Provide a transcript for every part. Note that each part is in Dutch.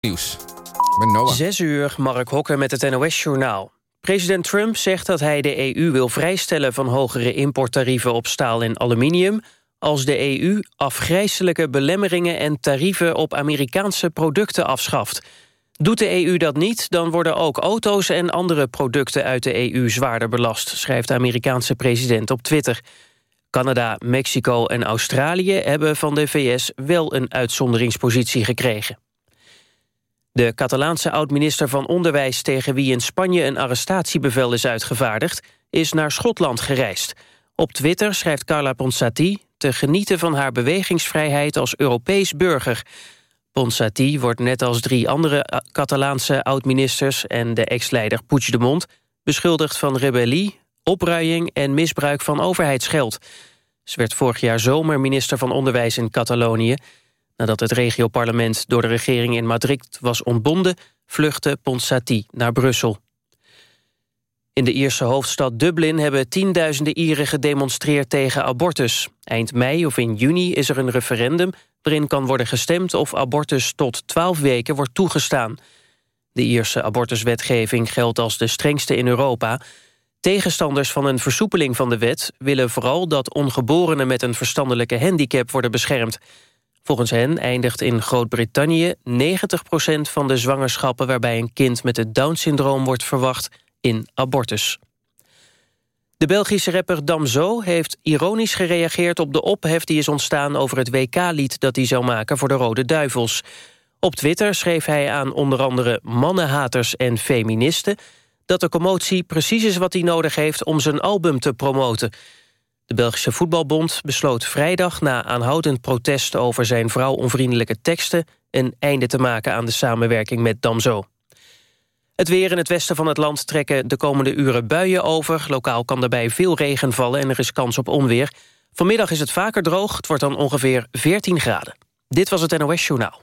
Nieuws. Met Noah. Zes uur, Mark Hokker met het NOS-journaal. President Trump zegt dat hij de EU wil vrijstellen... van hogere importtarieven op staal en aluminium... als de EU afgrijzelijke belemmeringen en tarieven... op Amerikaanse producten afschaft. Doet de EU dat niet, dan worden ook auto's en andere producten... uit de EU zwaarder belast, schrijft de Amerikaanse president op Twitter. Canada, Mexico en Australië hebben van de VS wel een uitzonderingspositie gekregen. De Catalaanse oud-minister van Onderwijs... tegen wie in Spanje een arrestatiebevel is uitgevaardigd... is naar Schotland gereisd. Op Twitter schrijft Carla Ponsati... te genieten van haar bewegingsvrijheid als Europees burger. Ponsati wordt net als drie andere Catalaanse oud-ministers... en de ex-leider Puigdemont beschuldigd van rebellie... opruiing en misbruik van overheidsgeld. Ze werd vorig jaar zomer minister van Onderwijs in Catalonië... Nadat het regioparlement door de regering in Madrid was ontbonden... vluchtte Ponsati naar Brussel. In de Ierse hoofdstad Dublin hebben tienduizenden Ieren gedemonstreerd tegen abortus. Eind mei of in juni is er een referendum waarin kan worden gestemd of abortus tot 12 weken wordt toegestaan. De Ierse abortuswetgeving geldt als de strengste in Europa. Tegenstanders van een versoepeling van de wet willen vooral dat ongeborenen met een verstandelijke handicap worden beschermd. Volgens hen eindigt in Groot-Brittannië 90% van de zwangerschappen... waarbij een kind met het Down-syndroom wordt verwacht in abortus. De Belgische rapper Damso heeft ironisch gereageerd op de ophef die is ontstaan over het WK-lied dat hij zou maken voor de Rode Duivels. Op Twitter schreef hij aan onder andere mannenhaters en feministen dat de commotie precies is wat hij nodig heeft om zijn album te promoten. De Belgische Voetbalbond besloot vrijdag na aanhoudend protest over zijn vrouwonvriendelijke teksten een einde te maken aan de samenwerking met Damso. Het weer in het westen van het land trekken de komende uren buien over. Lokaal kan daarbij veel regen vallen en er is kans op onweer. Vanmiddag is het vaker droog, het wordt dan ongeveer 14 graden. Dit was het NOS Journaal.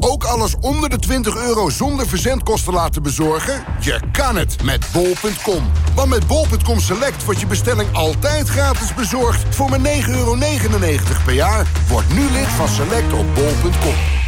Ook alles onder de 20 euro zonder verzendkosten laten bezorgen? Je kan het met bol.com. Want met bol.com Select wordt je bestelling altijd gratis bezorgd... voor maar 9,99 euro per jaar. Word nu lid van Select op bol.com.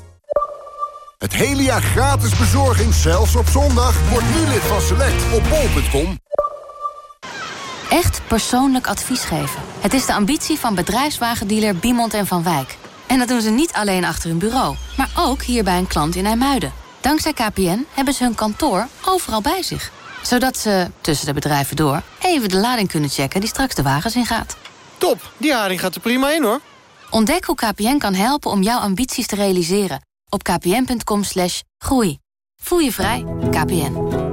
Het hele jaar gratis bezorging, zelfs op zondag. Word nu lid van Select op bol.com. Echt persoonlijk advies geven. Het is de ambitie van bedrijfswagendealer Biemond en Van Wijk. En dat doen ze niet alleen achter hun bureau, maar ook hier bij een klant in IJmuiden. Dankzij KPN hebben ze hun kantoor overal bij zich. Zodat ze, tussen de bedrijven door, even de lading kunnen checken die straks de wagens ingaat. Top, die haring gaat er prima in hoor. Ontdek hoe KPN kan helpen om jouw ambities te realiseren op kpn.com slash groei. Voel je vrij, KPN.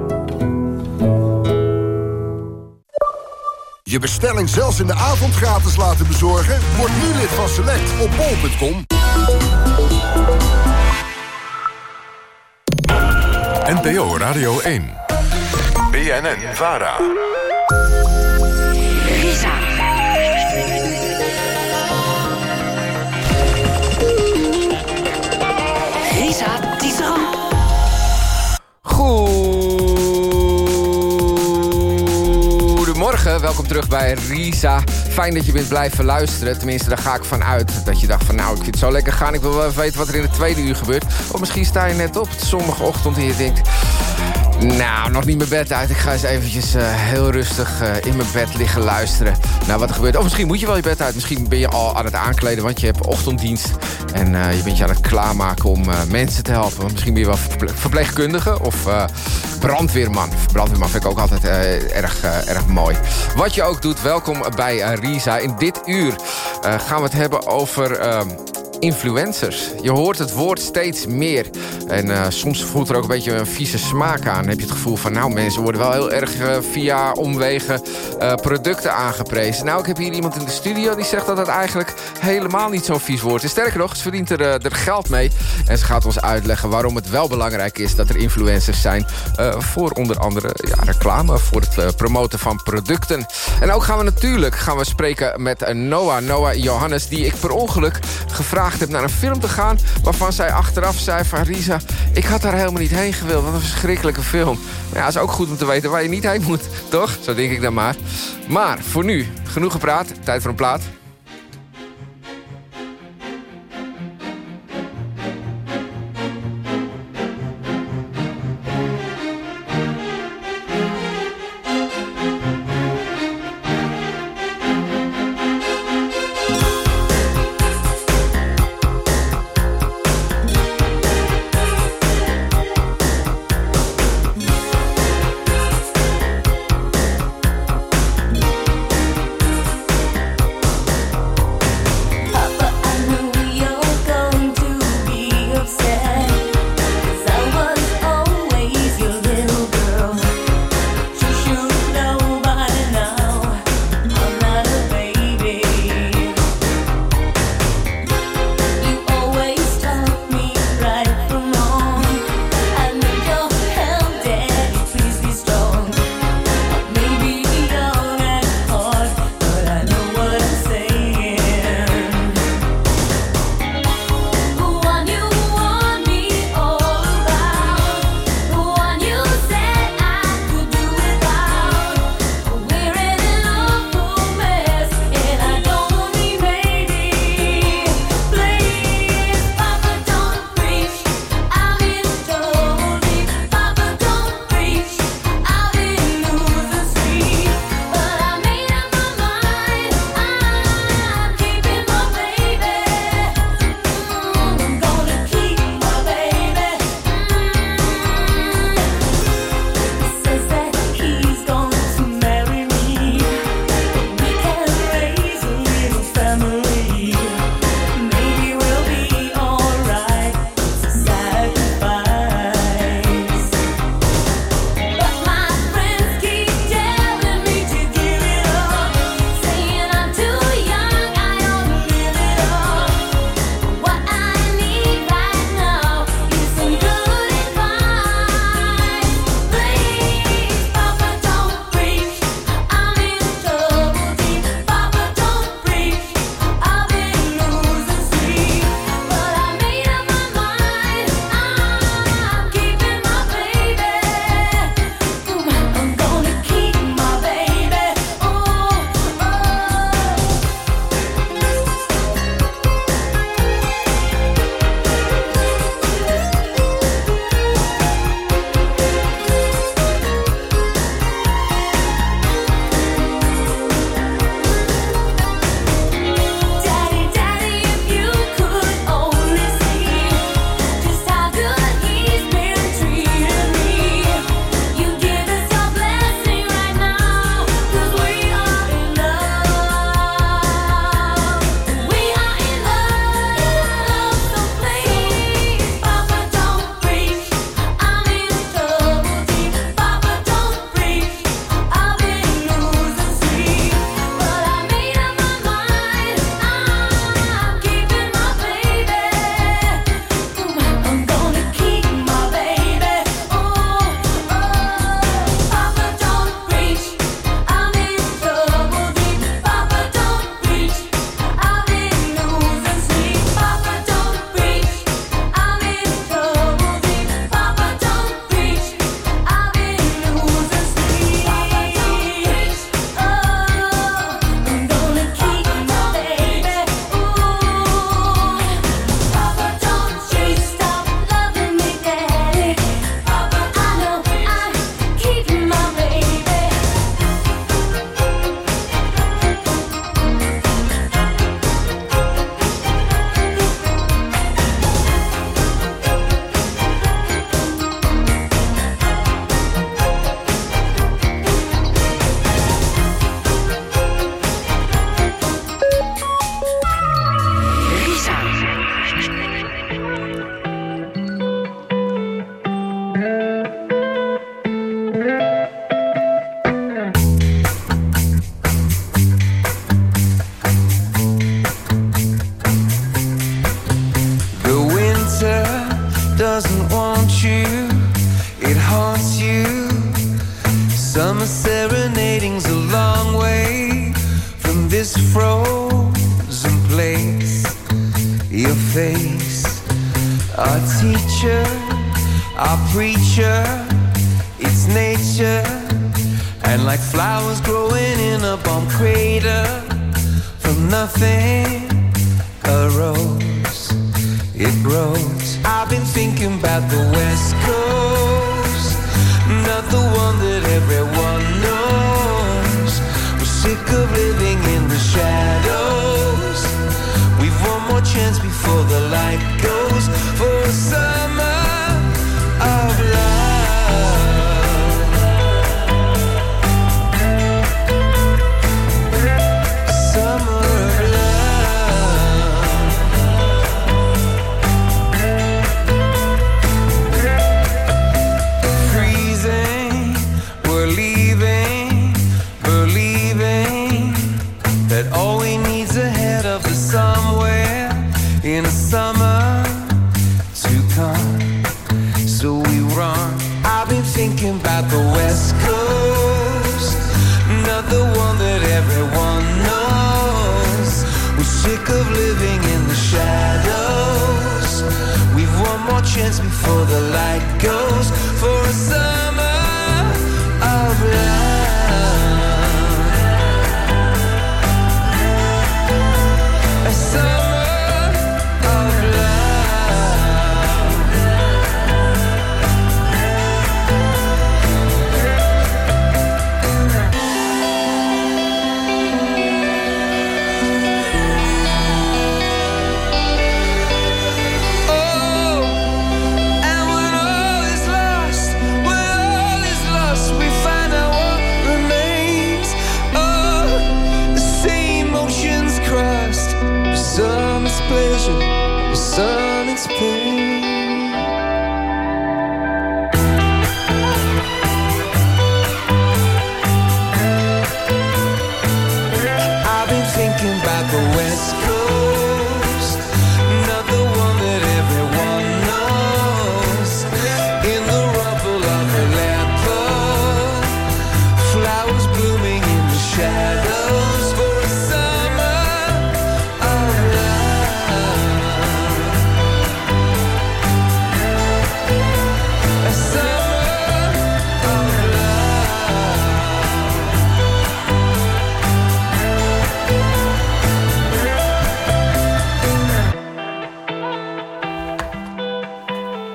Je bestelling zelfs in de avond gratis laten bezorgen? Word nu lid van Select op bol.com. NPO Radio 1. BNN Vara. Goedemorgen, welkom terug bij Risa. Fijn dat je bent blijven luisteren. Tenminste, daar ga ik van uit. Dat je dacht van nou, ik vind het zo lekker gaan. Ik wil wel even weten wat er in het tweede uur gebeurt. Of misschien sta je net op, zondagochtend en je denkt... Nou, nog niet mijn bed uit. Ik ga eens eventjes uh, heel rustig uh, in mijn bed liggen luisteren naar wat er gebeurt. Of misschien moet je wel je bed uit. Misschien ben je al aan het aankleden, want je hebt ochtenddienst. En uh, je bent je aan het klaarmaken om mensen te helpen. Misschien ben je wel verpleegkundige of brandweerman. Brandweerman vind ik ook altijd erg, erg mooi. Wat je ook doet, welkom bij Risa. In dit uur gaan we het hebben over ehm, influencers. Je hoort het woord steeds meer. En uh, soms voelt er ook een beetje een vieze smaak aan. Dan heb je het gevoel van, nou, mensen worden wel heel erg uh, via omwegen uh, producten aangeprezen. Nou, ik heb hier iemand in de studio die zegt dat het eigenlijk helemaal niet zo'n vies woord is. Sterker nog, ze verdient er, er geld mee. En ze gaat ons uitleggen waarom het wel belangrijk is dat er influencers zijn. voor onder andere ja, reclame, voor het promoten van producten. En ook gaan we natuurlijk gaan we spreken met Noah, Noah Johannes, die ik per ongeluk gevraagd gevraagd heb naar een film te gaan... waarvan zij achteraf zei van Risa, ik had daar helemaal niet heen gewild. Wat een verschrikkelijke film. Maar ja, is ook goed om te weten waar je niet heen moet, toch? Zo denk ik dan maar. Maar voor nu, genoeg gepraat. Tijd voor een plaat.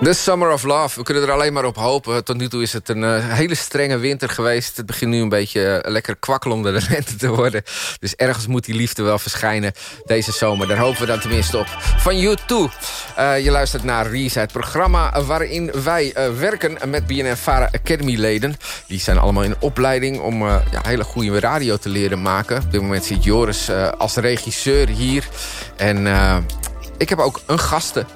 The Summer of Love. We kunnen er alleen maar op hopen. Tot nu toe is het een eh, hele strenge winter geweest. Het begint nu een beetje eh, lekker kwakkelen om de lente te worden. Dus ergens moet die liefde wel verschijnen deze zomer. Daar hopen we dan tenminste op. Van you too. Eh, je luistert naar Reese, het programma waarin wij eh, werken met BNN Vara Academy leden. Die zijn allemaal in opleiding om ja, hele goede radio te leren maken. Op dit moment zit Joris als regisseur hier. En ik heb ook een gasten.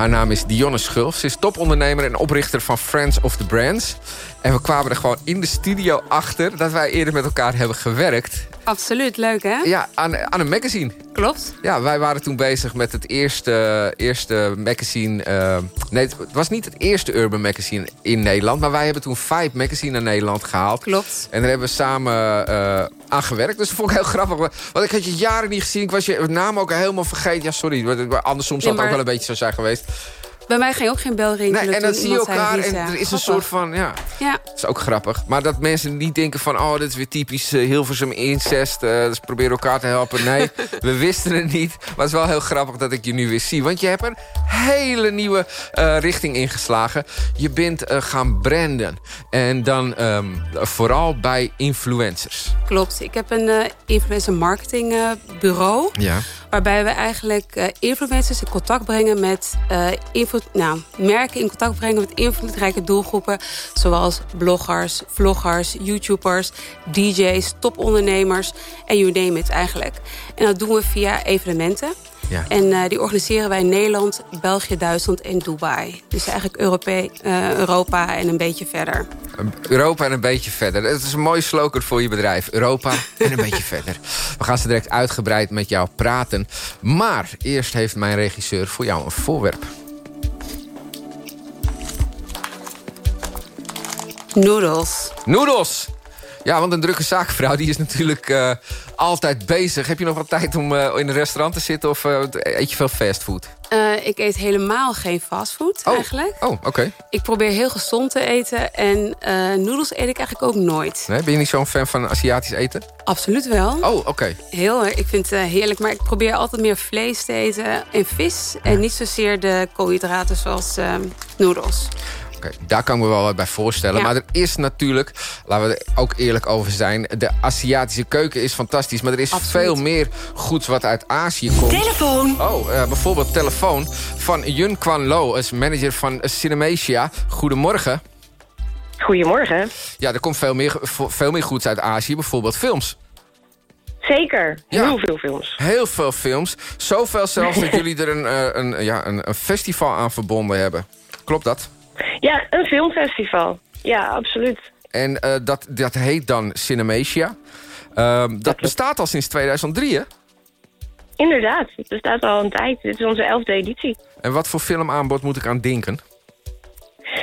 Haar naam is Dionne Schulf. Ze is topondernemer en oprichter van Friends of the Brands. En we kwamen er gewoon in de studio achter... dat wij eerder met elkaar hebben gewerkt. Absoluut, leuk hè? Ja, aan, aan een magazine. Klopt. Ja, wij waren toen bezig met het eerste, eerste magazine... eh, nee, het was niet het eerste urban magazine in Nederland... maar wij hebben toen Vibe magazine naar Nederland gehaald. Klopt. En daar hebben we samen eh, aan gewerkt. Dus dat vond ik heel grappig. Want ik had je jaren niet gezien. Ik was je naam ook helemaal vergeten. Ja, sorry. Andersom zou het ook wel een beetje zo zijn geweest. Bij mij ging ook geen bel rinkelen. Nee, en dan zie je elkaar en er is een soort van... Ja, Ja, dat is ook grappig. Maar dat mensen niet denken van... oh, dit is weer typisch eh, Hilversum incest. eh, dus proberen elkaar te helpen. Nee, we wisten het niet. Maar het is wel heel grappig dat ik je nu weer zie. Want je hebt een hele nieuwe eh, richting ingeslagen. Je bent gaan branden. En dan ehm, vooral bij influencers. klopt. Ik heb een influencer marketing bureau. Ja. Waarbij we eigenlijk influencers in contact brengen met invloed, nou, merken in contact brengen met invloedrijke doelgroepen. Zoals bloggers, vloggers, YouTubers, DJ's, topondernemers en you name it eigenlijk. En dat doen we via evenementen. Ja. En eh, die organiseren wij in Nederland, België, Duitsland en Dubai. Dus eigenlijk Europe- eh, Europa en een beetje verder. Europa en een beetje verder. Het is een mooie slogan voor je bedrijf. Europa en een beetje verder. We gaan zo direct uitgebreid met jou praten. Maar eerst heeft mijn regisseur voor jou een voorwerp. Noodles. Noedels. Ja, want een drukke zaakvrouw die is natuurlijk eh, altijd bezig. Heb je nog wat tijd om uh, in een restaurant te zitten of uh, eet je veel fastfood? Ik eet helemaal geen fastfood oh. eigenlijk. Oh, oké. Okay. Ik probeer heel gezond te eten en noedels eet ik eigenlijk ook nooit. Nee, ben je niet zo'n fan van Aziatisch eten? Absoluut wel. Oh, oké. Okay. Heel, ik vind het heerlijk, maar ik probeer altijd meer vlees te eten en vis. En niet zozeer de koolhydraten zoals noedels. Okay, daar kan ik me wel wat bij voorstellen. Ja. Maar er is natuurlijk, laten we er ook eerlijk over zijn... de Aziatische keuken is fantastisch. Maar er is Absoluut. veel meer goeds wat uit Azië komt. Telefoon! Oh, uh, bijvoorbeeld telefoon van Yun Kwan Lo... als manager van Cinemasia. Goedemorgen. Goedemorgen. Ja, er komt veel meer, veel meer goeds uit Azië. Bijvoorbeeld films. Zeker, heel ja. veel films. Heel veel films. Zoveel zelfs dat jullie er een, een, ja, een, een festival aan verbonden hebben. Klopt dat? Ja, een filmfestival. Ja, absoluut. En uh, dat, dat heet dan Cinemasia. Uh, dat, dat bestaat al sinds 2003, hè? Inderdaad, het bestaat al een tijd. Dit is onze elfde editie. En wat voor filmaanbod moet ik aan denken?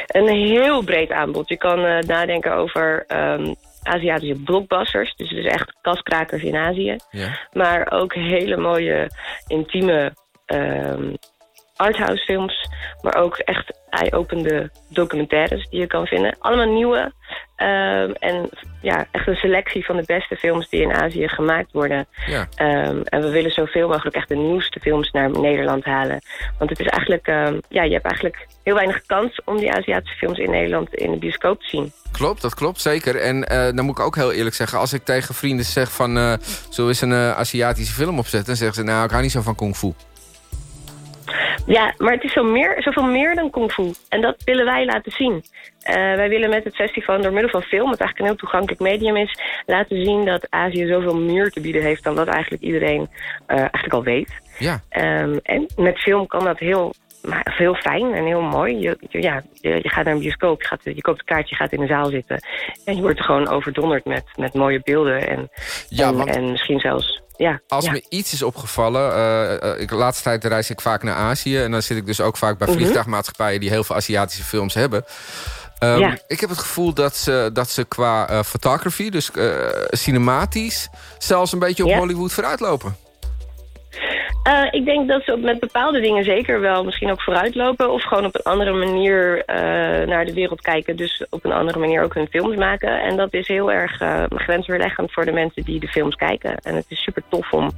Een heel breed aanbod. Je kan uh, nadenken over um, Aziatische blockbusters. Dus, dus echt kaskrakers in Azië. Ja. Maar ook hele mooie, intieme... Um, arthouse films, maar ook echt eye-opende documentaires die je kan vinden. Allemaal nieuwe um, en ja, echt een selectie van de beste films die in Azië gemaakt worden. Ja. Um, en we willen zoveel mogelijk echt de nieuwste films naar Nederland halen. Want het is eigenlijk, um, ja, je hebt eigenlijk heel weinig kans om die Aziatische films in Nederland in de bioscoop te zien. Klopt, dat klopt, zeker. En uh, dan moet ik ook heel eerlijk zeggen... als ik tegen vrienden zeg van... Uh, zullen we eens een uh, Aziatische film opzetten... dan zeggen ze, nou, ik hou niet zo van kung fu. Ja, maar het is zo meer, zoveel meer dan kung fu. En dat willen wij laten zien. Uh, wij willen met het festival door middel van film... wat eigenlijk een heel toegankelijk medium is... laten zien dat Azië zoveel meer te bieden heeft... dan dat eigenlijk iedereen uh, eigenlijk al weet. Ja. Um, en met film kan dat heel maar heel fijn en heel mooi. Je, je, ja, je, je gaat naar een bioscoop, je, gaat, je koopt een kaartje, je gaat in een zaal zitten. En je wordt er gewoon overdonderd met, met mooie beelden. En, ja, en, want... en misschien zelfs... Ja, Als ja. me iets is opgevallen... Uh, uh, ik, de laatste tijd reis ik vaak naar Azië... en dan zit ik dus ook vaak bij vliegtuigmaatschappijen... die heel veel Aziatische films hebben. Um, ja. Ik heb het gevoel dat ze, dat ze qua uh, photography, dus cinematisch... zelfs een beetje op. Hollywood vooruitlopen. Uh, ik denk dat ze met bepaalde dingen zeker wel misschien ook vooruitlopen. Of gewoon op een andere manier uh, naar de wereld kijken. Dus op een andere manier ook hun films maken. En dat is heel erg uh, grensverleggend voor de mensen die de films kijken. En het is super tof om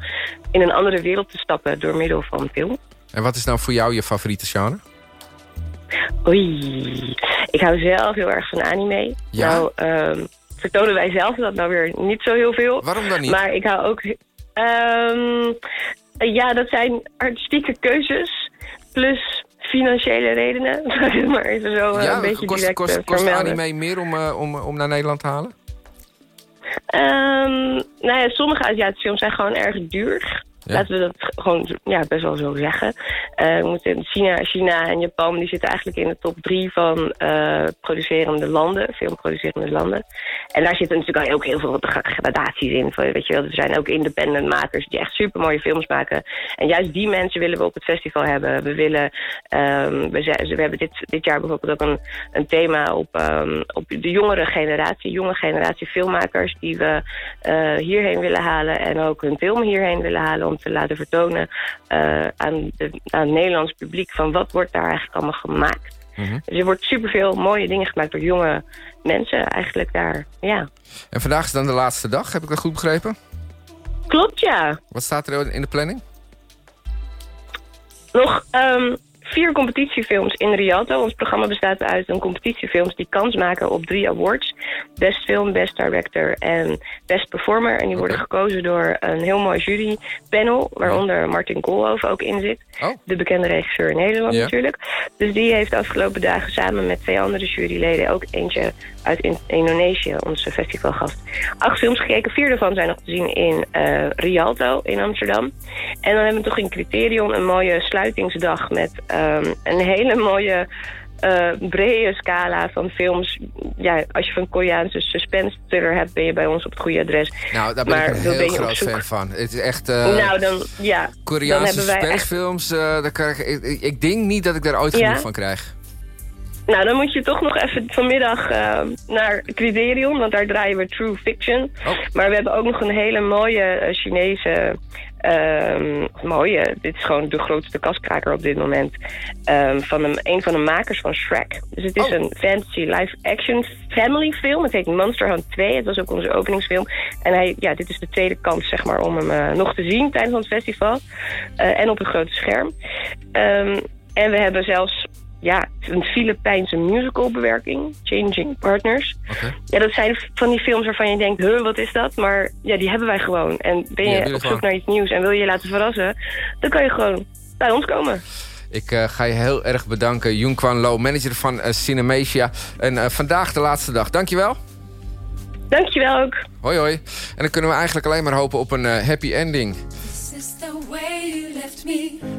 in een andere wereld te stappen door middel van film. En wat is nou voor jou je favoriete genre? Oei, ik hou zelf heel erg van anime. Ja? Nou, um, vertonen wij zelf dat nou weer niet zo heel veel. Waarom dan niet? Maar ik hou ook... Um, ja, dat zijn artistieke keuzes plus financiële redenen. maar even zo ja, een beetje kost, direct kost, uh, kost anime meer om, uh, om, om naar Nederland te halen? Um, nou ja, sommige Aziatische films zijn gewoon erg duur. Laten we dat gewoon ja, best wel zo zeggen. We moeten China, China en Japan die zitten eigenlijk in de top drie van uh, producerende landen, filmproducerende landen. En daar zitten natuurlijk ook heel veel gradaties in. Weet je wel. Er zijn ook independent makers die echt super mooie films maken. En juist die mensen willen we op het festival hebben. We willen, um, we, hebben dit, dit jaar bijvoorbeeld ook een, thema op, um, op de jongere generatie, jonge generatie filmmakers die we uh, hierheen willen halen en ook hun film hierheen willen halen te laten vertonen uh, aan, de, aan het Nederlands publiek van wat wordt daar eigenlijk allemaal gemaakt. Mm -hmm. Dus er wordt superveel mooie dingen gemaakt door jonge mensen eigenlijk daar, ja. En vandaag is dan de laatste dag, heb ik dat goed begrepen? Klopt, ja. Wat staat er in de planning? Nog um, vier competitiefilms in Rialto. Ons programma bestaat uit een competitiefilms die kans maken op drie awards. Best film, best director en best performer. En die worden gekozen door een heel mooi jurypanel... waaronder Martin Koolhoven ook in zit. Oh. De bekende regisseur in Nederland natuurlijk. Dus die heeft de afgelopen dagen samen met twee andere juryleden... ook eentje uit in Indonesië, onze festivalgast. Acht films gekeken, vier daarvan zijn nog te zien in uh, Rialto in Amsterdam. En dan hebben we toch in Criterion een mooie sluitingsdag... met um, een hele mooie uh, brede scala van films. Ja, als je van Koreaanse suspense thriller hebt, ben je bij ons op het goede adres. Nou, daar ben maar ik een heel groot fan van. Het is echt... Uh, nou, dan, ja. Koreaanse dan suspensefilms, echt... uh, daar krijg ik, ik, ik denk niet dat ik daar ooit ja? genoeg van krijg. Nou, dan moet je toch nog even vanmiddag uh, naar Criterion, want daar draaien we True Fiction. Oh. Maar we hebben ook nog een hele mooie uh, Chinese... Um, mooie, dit is gewoon de grootste kaskraker op dit moment. Um, van een, een van de makers van Shrek. Dus het is Oh. een fantasy live-action family film. Het heet Monster Hunt 2. Het was ook onze openingsfilm. En hij, ja, dit is de tweede kans zeg maar, om hem uh, nog te zien tijdens ons festival. En op een groot scherm. Um, en we hebben zelfs ja, een Filipijnse musicalbewerking, Changing Partners. Okay. Ja, dat zijn van die films waarvan je denkt, huh, wat is dat? Maar ja, die hebben wij gewoon. En ben je ja, op zoek naar iets nieuws en wil je je laten verrassen... dan kan je gewoon bij ons komen. Ik uh, ga je heel erg bedanken, Jung Kwan Lo, manager van uh, Cinemasia. En uh, vandaag de laatste dag. Dankjewel. Dankjewel ook. Hoi hoi. En dan kunnen we eigenlijk alleen maar hopen op een uh, happy ending. This is the way you left me.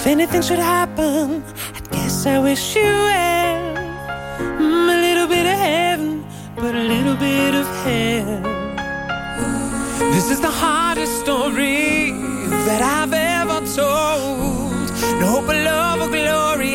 If anything should happen, I guess I wish you well. Mm, a little bit of heaven, but a little bit of hell. This is the hardest story that I've ever told. No hope of love or glory,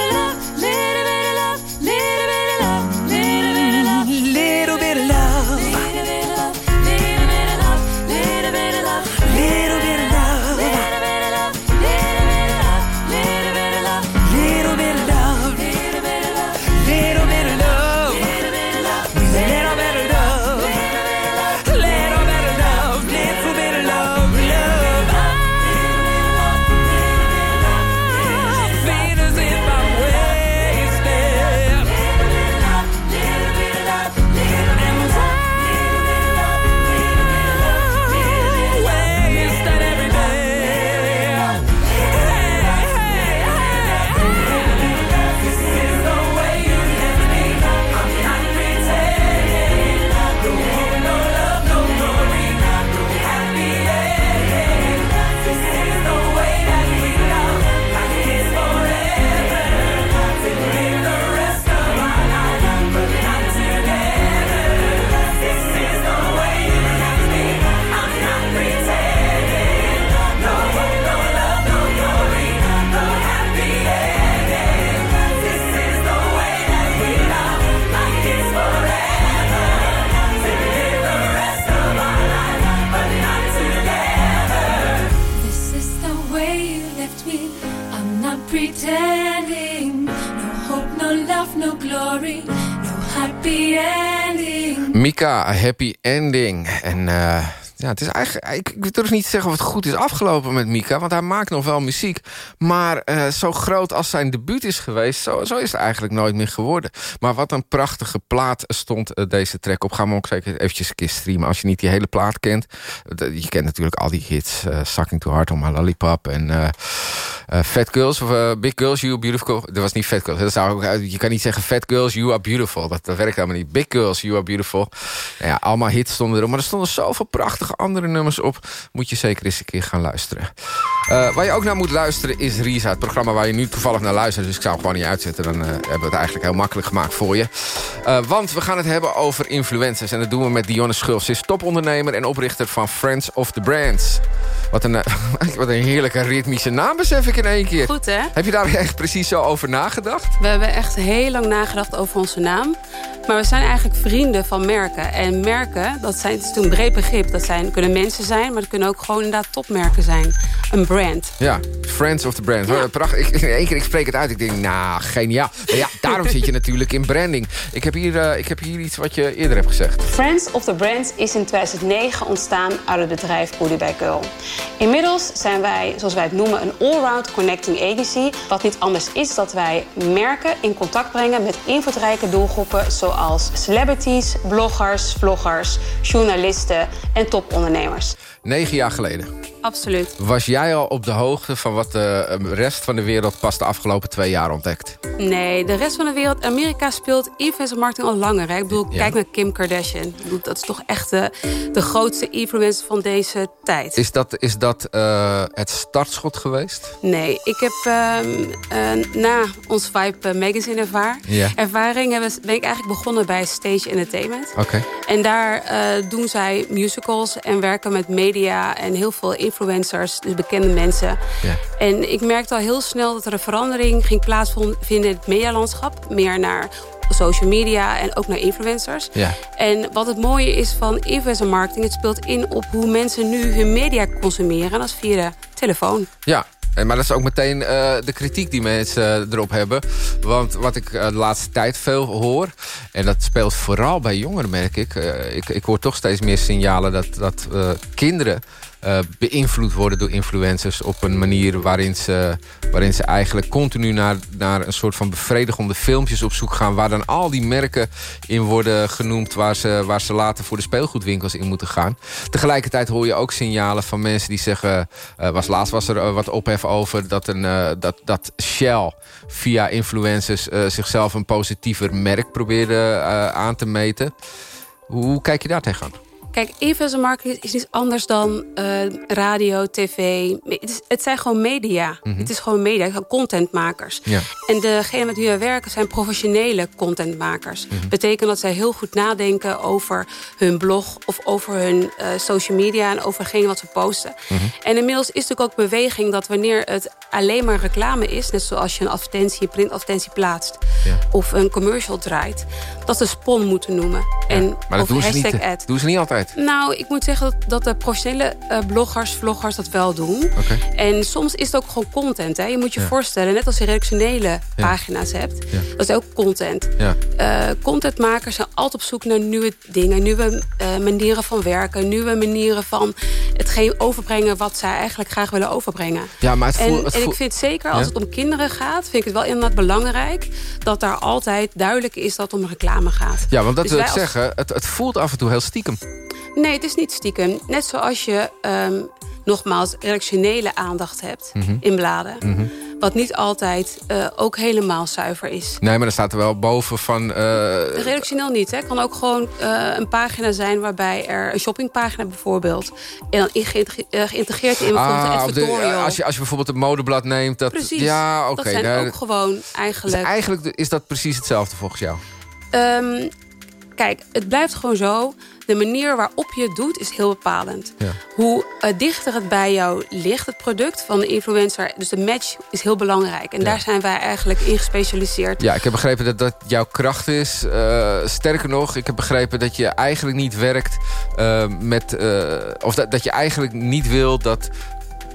Mika, a happy ending. En ja, het is eigenlijk, ik, ik durf niet te zeggen of het goed is afgelopen met Mika... want hij maakt nog wel muziek. Maar eh, zo groot als zijn debuut is geweest... Zo, zo is het eigenlijk nooit meer geworden. Maar wat een prachtige plaat stond eh, deze track op. Gaan we ook zeker eventjes een keer streamen. Als je niet die hele plaat kent. de- je kent natuurlijk al die hits. eh, Sucking Too Hard on My Lollipop. En eh, eh, Fat Girls of eh, Big Girls, You Are Beautiful. Dat was niet Fat Girls. Dat zou ook, je kan niet zeggen Fat Girls, You Are Beautiful. Dat, dat werkt helemaal niet. Big Girls, You Are Beautiful. Nou ja, allemaal hits stonden erop. Maar er stonden zoveel prachtige andere nummers op. Moet je zeker eens een keer gaan luisteren. Eh, waar je ook naar moet luisteren is Risa. Het programma waar je nu toevallig naar luistert. Dus ik zou hem gewoon niet uitzetten. Dan eh, hebben we het eigenlijk heel makkelijk gemaakt voor je. Eh, want we gaan het hebben over influencers. En dat doen we met Dionne Schulz. Ze is topondernemer en oprichter van Friends of the Brands. Wat een, wat een heerlijke ritmische naam besef ik in één keer. Goed, hè? Heb je daar echt precies zo over nagedacht? We hebben echt heel lang nagedacht over onze naam. Maar we zijn eigenlijk vrienden van merken. En merken, dat zijn, het is toen een breed begrip. Dat zijn, kunnen mensen zijn, maar dat kunnen ook gewoon inderdaad topmerken zijn. Een brand. Ja, Friends of the Brand. Ja. Prachtig. Ik, in één keer ik spreek het uit. Ik denk, nou, geniaal. Maar ja, daarom zit je natuurlijk in branding. Ik heb, hier, eh, ik heb hier iets wat je eerder hebt gezegd. Friends of the Brand is in 2009 ontstaan uit het bedrijf by Girl. Inmiddels zijn wij, zoals wij het noemen, een allround connecting agency. Wat niet anders is dat wij merken in contact brengen met invloedrijke doelgroepen zoals celebrities, bloggers, vloggers, journalisten en topondernemers. Negen jaar geleden. Absoluut. Was jij al op de hoogte van wat de eh, rest van de wereld pas de afgelopen twee jaar ontdekt? Nee, de rest van de wereld, Amerika speelt influencer marketing al langer. Hè? Ik bedoel, Ja. kijk naar Kim Kardashian. Ik bedoel, dat is toch echt de, de grootste influencer van deze tijd. Is dat, is dat eh, het startschot geweest? Nee, ik heb ehm, eh, na ons Vibe Magazine ervaar, ervaring hebben, ben ik eigenlijk begonnen bij Stage Entertainment. Oké. En daar doen zij musicals en werken met media en heel veel influencers, dus bekende mensen. Ja. En ik merkte al heel snel dat er een verandering ging plaatsvinden in het medialandschap. Meer naar social media en ook naar influencers. Ja. En wat het mooie is van influencer marketing... het speelt in op hoe mensen nu hun media consumeren. En dat is via de telefoon. Ja, en- maar dat is ook meteen eh, de kritiek die mensen eh, erop hebben. Want wat ik eh, de laatste tijd veel hoor... en dat speelt vooral bij jongeren, merk ik... ik, ik hoor toch steeds meer signalen dat, dat kinderen... eh, beïnvloed worden door influencers op een manier waarin ze, waarin ze eigenlijk continu naar, naar een soort van bevredigende filmpjes op zoek gaan. Waar dan al die merken in worden genoemd waar ze, waar ze later voor de speelgoedwinkels in moeten gaan. Tegelijkertijd hoor je ook signalen van mensen die zeggen, eh, was laatst was er eh, wat ophef over dat, een, dat, dat Shell via influencers zichzelf een positiever merk probeerde aan te meten. Hoe kijk je daar tegenaan? Kijk, influencer marketing is niets anders dan eh, radio, tv. Het, is, het zijn gewoon media. Mhm. Het is gewoon media, gewoon contentmakers. Ja. En degenen met wie wij werken zijn professionele contentmakers. Mhm. Betekent dat zij heel goed nadenken over hun blog... of over hun eh, social media en over hetgeen wat ze posten. Mhm. En inmiddels is natuurlijk ook beweging dat wanneer het alleen maar reclame is... net zoals je een advertentie, een printadvertentie plaatst... of een commercial draait, dat ze spon moeten noemen. En, Maar dat of doen ze, niet, hashtag ad. doen ze niet altijd. Nou, ik moet zeggen dat, dat de professionele eh, bloggers, vloggers dat wel doen. Oké. En soms is het ook gewoon content. Hè? Je moet je Ja. voorstellen, net als je redactionele Ja. pagina's hebt... Ja. dat is ook content. Ja. Eh, contentmakers zijn altijd op zoek naar nieuwe dingen... nieuwe eh, manieren van werken, nieuwe manieren van hetgeen overbrengen... wat zij eigenlijk graag willen overbrengen. Ja, maar het en, ik vind zeker als het om kinderen gaat... vind ik het wel inderdaad belangrijk... dat daar altijd duidelijk is dat het om reclame gaat. Ja, want dat Dus wil ik als- zeggen, het, het voelt af en toe heel stiekem. Nee, het is niet stiekem. Net zoals je ehm, nogmaals redactionele aandacht hebt Mhm. in bladen. Mhm. Wat niet altijd eh, ook helemaal zuiver is. Nee, maar er staat er wel boven van... eh, Redactioneel niet. Het kan ook gewoon eh, een pagina zijn waarbij er een shoppingpagina bijvoorbeeld. En dan in geïntegreerd in bijvoorbeeld ah, een advertorial. als, je, als je bijvoorbeeld een modeblad neemt... Dat, Precies. Ja, oké. dat zijn ook gewoon dus eigenlijk... eigenlijk is dat precies hetzelfde volgens jou. Ehm, kijk, het blijft gewoon zo. De manier waarop je het doet is heel bepalend. Ja. Hoe eh, dichter het bij jou ligt, het product van de influencer... dus de match is heel belangrijk. En Ja. daar zijn wij eigenlijk in gespecialiseerd. Ja, ik heb begrepen dat dat jouw kracht is. Eh, sterker nog, ik heb begrepen dat je eigenlijk niet werkt eh, met... of dat, dat je eigenlijk niet wil dat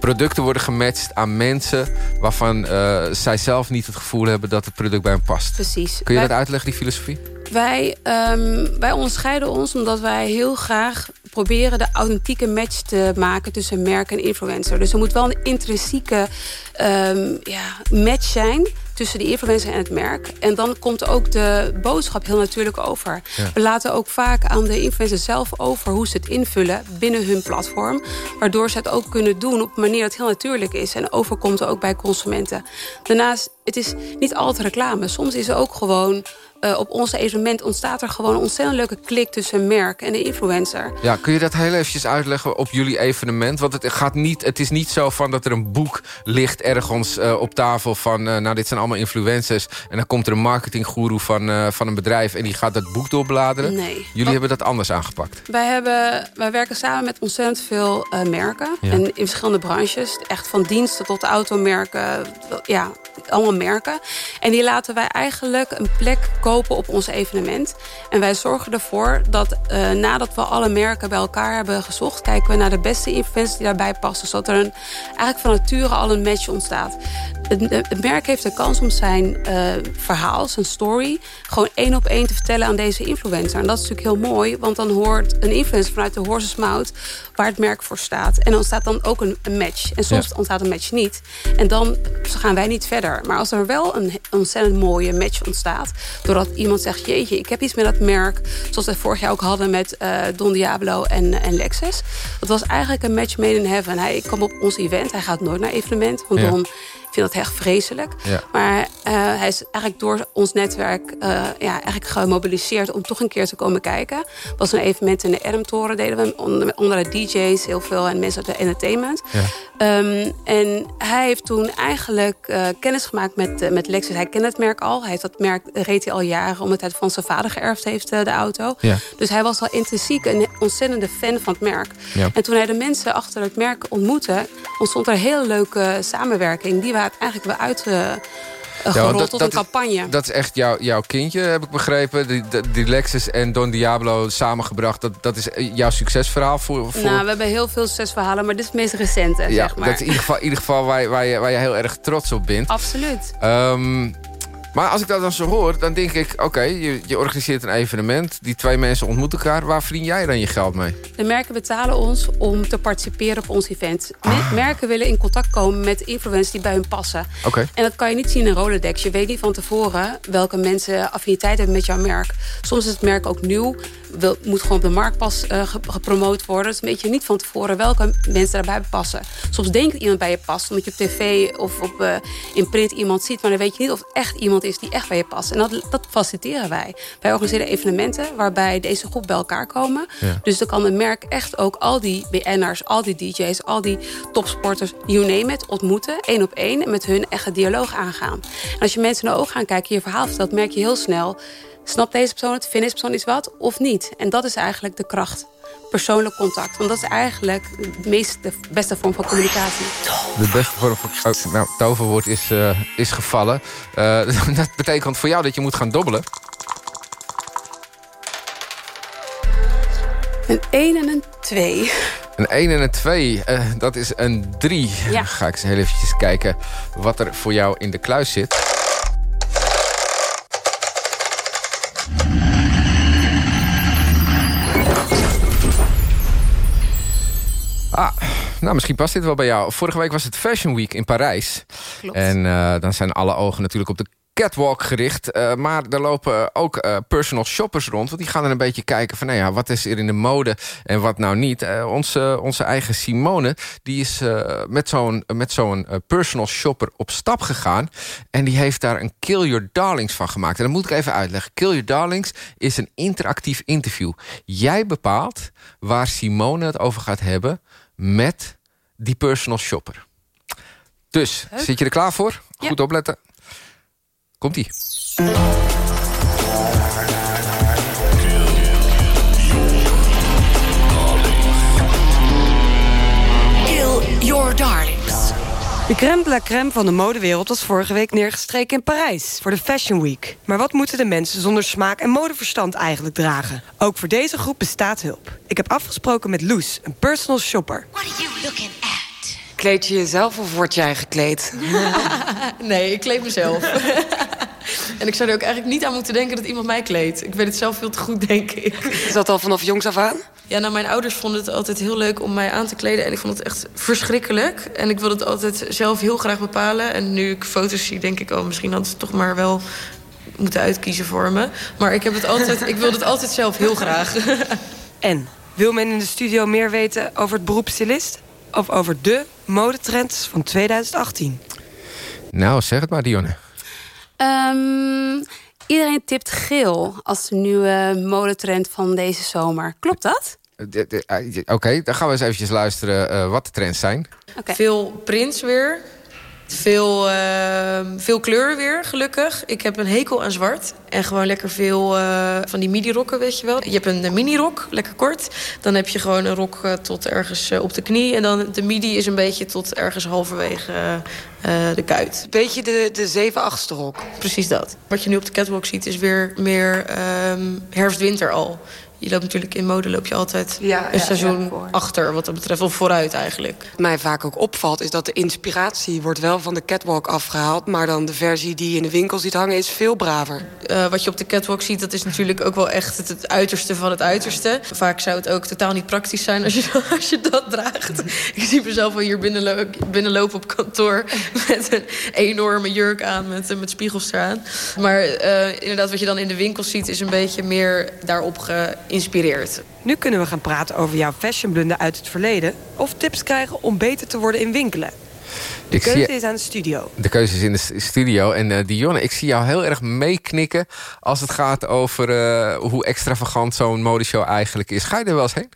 producten worden gematcht aan mensen... waarvan eh, zij zelf niet het gevoel hebben dat het product bij hen past. Precies. Kun je Wij- dat uitleggen, die filosofie? Wij, ehm, wij onderscheiden ons omdat wij heel graag proberen de authentieke match te maken tussen merk en influencer. Dus er moet wel een intrinsieke ehm, ja, match zijn tussen de influencer en het merk. En dan komt ook de boodschap heel natuurlijk over. Ja. We laten ook vaak aan de influencer zelf over hoe ze het invullen binnen hun platform. Waardoor ze het ook kunnen doen op een manier dat heel natuurlijk is. En overkomt ook bij consumenten. Daarnaast, het is niet altijd reclame. Soms is er ook gewoon... eh, op ons evenement ontstaat er gewoon een ontzettend leuke klik tussen merk en de influencer. Ja, kun je dat heel eventjes uitleggen op jullie evenement? Want het, gaat niet, het is niet zo van dat er een boek ligt ergens eh, op tafel van... eh, nou, dit zijn allemaal influencers. En dan komt er een marketinggoeroe van, van een bedrijf... en die gaat dat boek doorbladeren. Nee. Jullie Wat- hebben dat anders aangepakt. Wij, hebben, wij werken samen met ontzettend veel merken. Ja. En in verschillende branches. Echt van diensten tot automerken. Ja, allemaal merken. En die laten wij eigenlijk een plek kopen op ons evenement. En wij zorgen ervoor dat eh, nadat we alle merken bij elkaar hebben gezocht... kijken we naar de beste influencers die daarbij passen. Zodat er een, eigenlijk van nature al een match ontstaat. Het, het merk heeft de kans om zijn eh, verhaal, zijn story... gewoon één op één te vertellen aan deze influencer. En dat is natuurlijk heel mooi, want dan hoort een influencer vanuit de horse's mouth... waar het merk voor staat. En dan ontstaat dan ook een, een match. En soms Ja. ontstaat een match niet. En dan gaan wij niet verder. Maar als er wel een ontzettend mooie match ontstaat... doordat iemand zegt, jeetje, ik heb iets met dat merk... zoals we vorig jaar ook hadden met eh, Don Diablo en, en Lexus. Dat was eigenlijk een match made in heaven. Hij kwam op ons event, hij gaat nooit naar evenement... want Ja. Don vindt dat echt vreselijk. Ja. Maar eh, hij is eigenlijk door ons netwerk eh, ja, eigenlijk gemobiliseerd om toch een keer te komen kijken. Was een evenement in de Ermtoren, deden we onder, met andere DJ's, heel veel en mensen uit de entertainment. Ehm, en hij heeft toen eigenlijk eh, kennis gemaakt met, met Lexus. Hij kende het merk al. Hij heeft dat merk reed hij al jaren, omdat hij het van zijn vader geërfd heeft, de auto. Ja. Dus hij was al intrinsiek een ontzettende fan van het merk. Ja. En toen hij de mensen achter het merk ontmoette, ontstond er een hele leuke samenwerking. Die eigenlijk weer uitgerold Ja, dat- tot dat een campagne. Dat is echt jouw, jouw kindje, heb ik begrepen. Die, die- Lexus en Don Diablo samengebracht. Dat, dat is jouw succesverhaal voor... voor... Nou, we hebben heel veel succesverhalen, maar dit is het meest recente, ja, zeg maar. dat is in ieder geval, in ieder geval waar, je, waar, je, waar je heel erg trots op bent. Absoluut. Ehm, maar als ik dat dan zo hoor, dan denk ik... oké, je, je organiseert een evenement. Die twee mensen ontmoeten elkaar. Waar verdien jij dan je geld mee? De merken betalen ons om te participeren op ons event. Me- Merken willen in contact komen met influencers die bij hun passen. Oké. En dat kan je niet zien in Rolodex. Je weet niet van tevoren welke mensen affiniteit hebben met jouw merk. Soms is het merk ook nieuw. Wil, moet gewoon op de markt pas eh, ge- gepromoot worden. Dus weet je niet van tevoren welke mensen daarbij passen. Soms denkt iemand bij je past. Omdat je op tv of op, eh, in print iemand ziet. Maar dan weet je niet of echt iemand is die echt bij je past. En dat, dat faciliteren wij. Wij organiseren evenementen waarbij deze groep bij elkaar komen. Ja. Dus dan kan een merk echt ook al die BN'ers, al die DJ's, al die topsporters, you name it, ontmoeten. één op één en met hun echt een dialoog aangaan. En als je mensen in de ogen gaan kijken, je verhaal vertelt, merk je heel snel. Snapt deze persoon het? Vindt deze persoon iets wat? Of niet? En dat is eigenlijk de kracht. Persoonlijk contact. Want dat is eigenlijk de, meest, de beste vorm van communicatie. De beste vorm van... Oh, nou, toverwoord is, eh, is gevallen. Eh, dat betekent voor jou dat je moet gaan dobbelen. Een 1 en een 2. Een 1 en een 2, eh, dat is een 3. Ja. Ga ik eens heel eventjes kijken wat er voor jou in de kluis zit. Ah, nou misschien past dit wel bij jou. Vorige week was het Fashion Week in Parijs. Klopt. En eh, dan zijn alle ogen natuurlijk op de catwalk gericht. Eh, maar er lopen ook eh, personal shoppers rond. Want die gaan er een beetje kijken van... nou ja, wat is er in de mode en wat nou niet. Onze, onze eigen Simone die is met zo'n met zo'n personal shopper op stap gegaan. En die heeft daar een Kill Your Darlings van gemaakt. En dat moet ik even uitleggen. Kill Your Darlings is een interactief interview. Jij bepaalt waar Simone het over gaat hebben... met die personal shopper. Dus, zit je er klaar voor? Goed opletten. Komt-ie. De crème de la crème van de modewereld was vorige week neergestreken in Parijs voor de Fashion Week. Maar wat moeten de mensen zonder smaak en modeverstand eigenlijk dragen? Ook voor deze groep bestaat hulp. Ik heb afgesproken met Loes, een personal shopper. Kleed je jezelf of word jij gekleed? nee, ik kleed mezelf. en ik zou er ook eigenlijk niet aan moeten denken dat iemand mij kleedt. Ik weet het zelf veel te goed, denk ik. Is dat al vanaf jongs af aan? Ja, nou, mijn ouders vonden het altijd heel leuk om mij aan te kleden. En ik vond het echt verschrikkelijk. En ik wilde het altijd zelf heel graag bepalen. En nu ik foto's zie, denk ik... oh, misschien hadden ze toch maar wel moeten uitkiezen voor me. Maar ik, heb het altijd, ik wilde het altijd zelf heel graag. en, wil men in de studio meer weten over het beroep stylist? Of over de modetrends van 2018? Nou, zeg het maar, Dionne. Um, iedereen tipt geel als de nieuwe modetrend van deze zomer. Klopt dat? Eh, oké, dan gaan we eens eventjes luisteren uh, wat de trends zijn. Okay. Veel prints weer. Veel, uh, veel kleur weer, gelukkig. Ik heb een hekel aan zwart. En gewoon lekker veel uh, van die midi-rokken, weet je wel. Je hebt een mini-rok, lekker kort. Dan heb je gewoon een rok uh, tot ergens op de knie. En dan de midi is een beetje tot ergens halverwege de kuit. Beetje de, de 7 8 rok. Precies dat. Wat je nu op de catwalk ziet is weer meer um, herfst-winter al je loopt natuurlijk in mode loop je altijd ja, een seizoen achter wat dat betreft. Of vooruit eigenlijk. Wat mij vaak ook opvalt is dat de inspiratie wordt wel van de catwalk afgehaald. Maar dan de versie die je in de winkel ziet hangen is veel braver. Uh, wat je op de catwalk ziet, dat is natuurlijk ook wel echt het, het, uiterste van het uiterste. Vaak zou het ook totaal niet praktisch zijn als je, als je dat draagt. Ik zie mezelf wel hier binnenlopen, binnenlopen op kantoor met een enorme jurk aan met, met spiegels eraan. Maar uh, inderdaad, wat je dan in de winkel ziet is een beetje meer daarop ge inspireert. Nu kunnen we gaan praten over jouw fashionblunder uit het verleden... of tips krijgen om beter te worden in winkelen. De keuze is aan de studio. De keuze is in de studio. En uh, Dionne, ik zie jou heel erg meeknikken... als het gaat over uh, hoe extravagant zo'n modeshow eigenlijk is. Ga je er wel eens heen?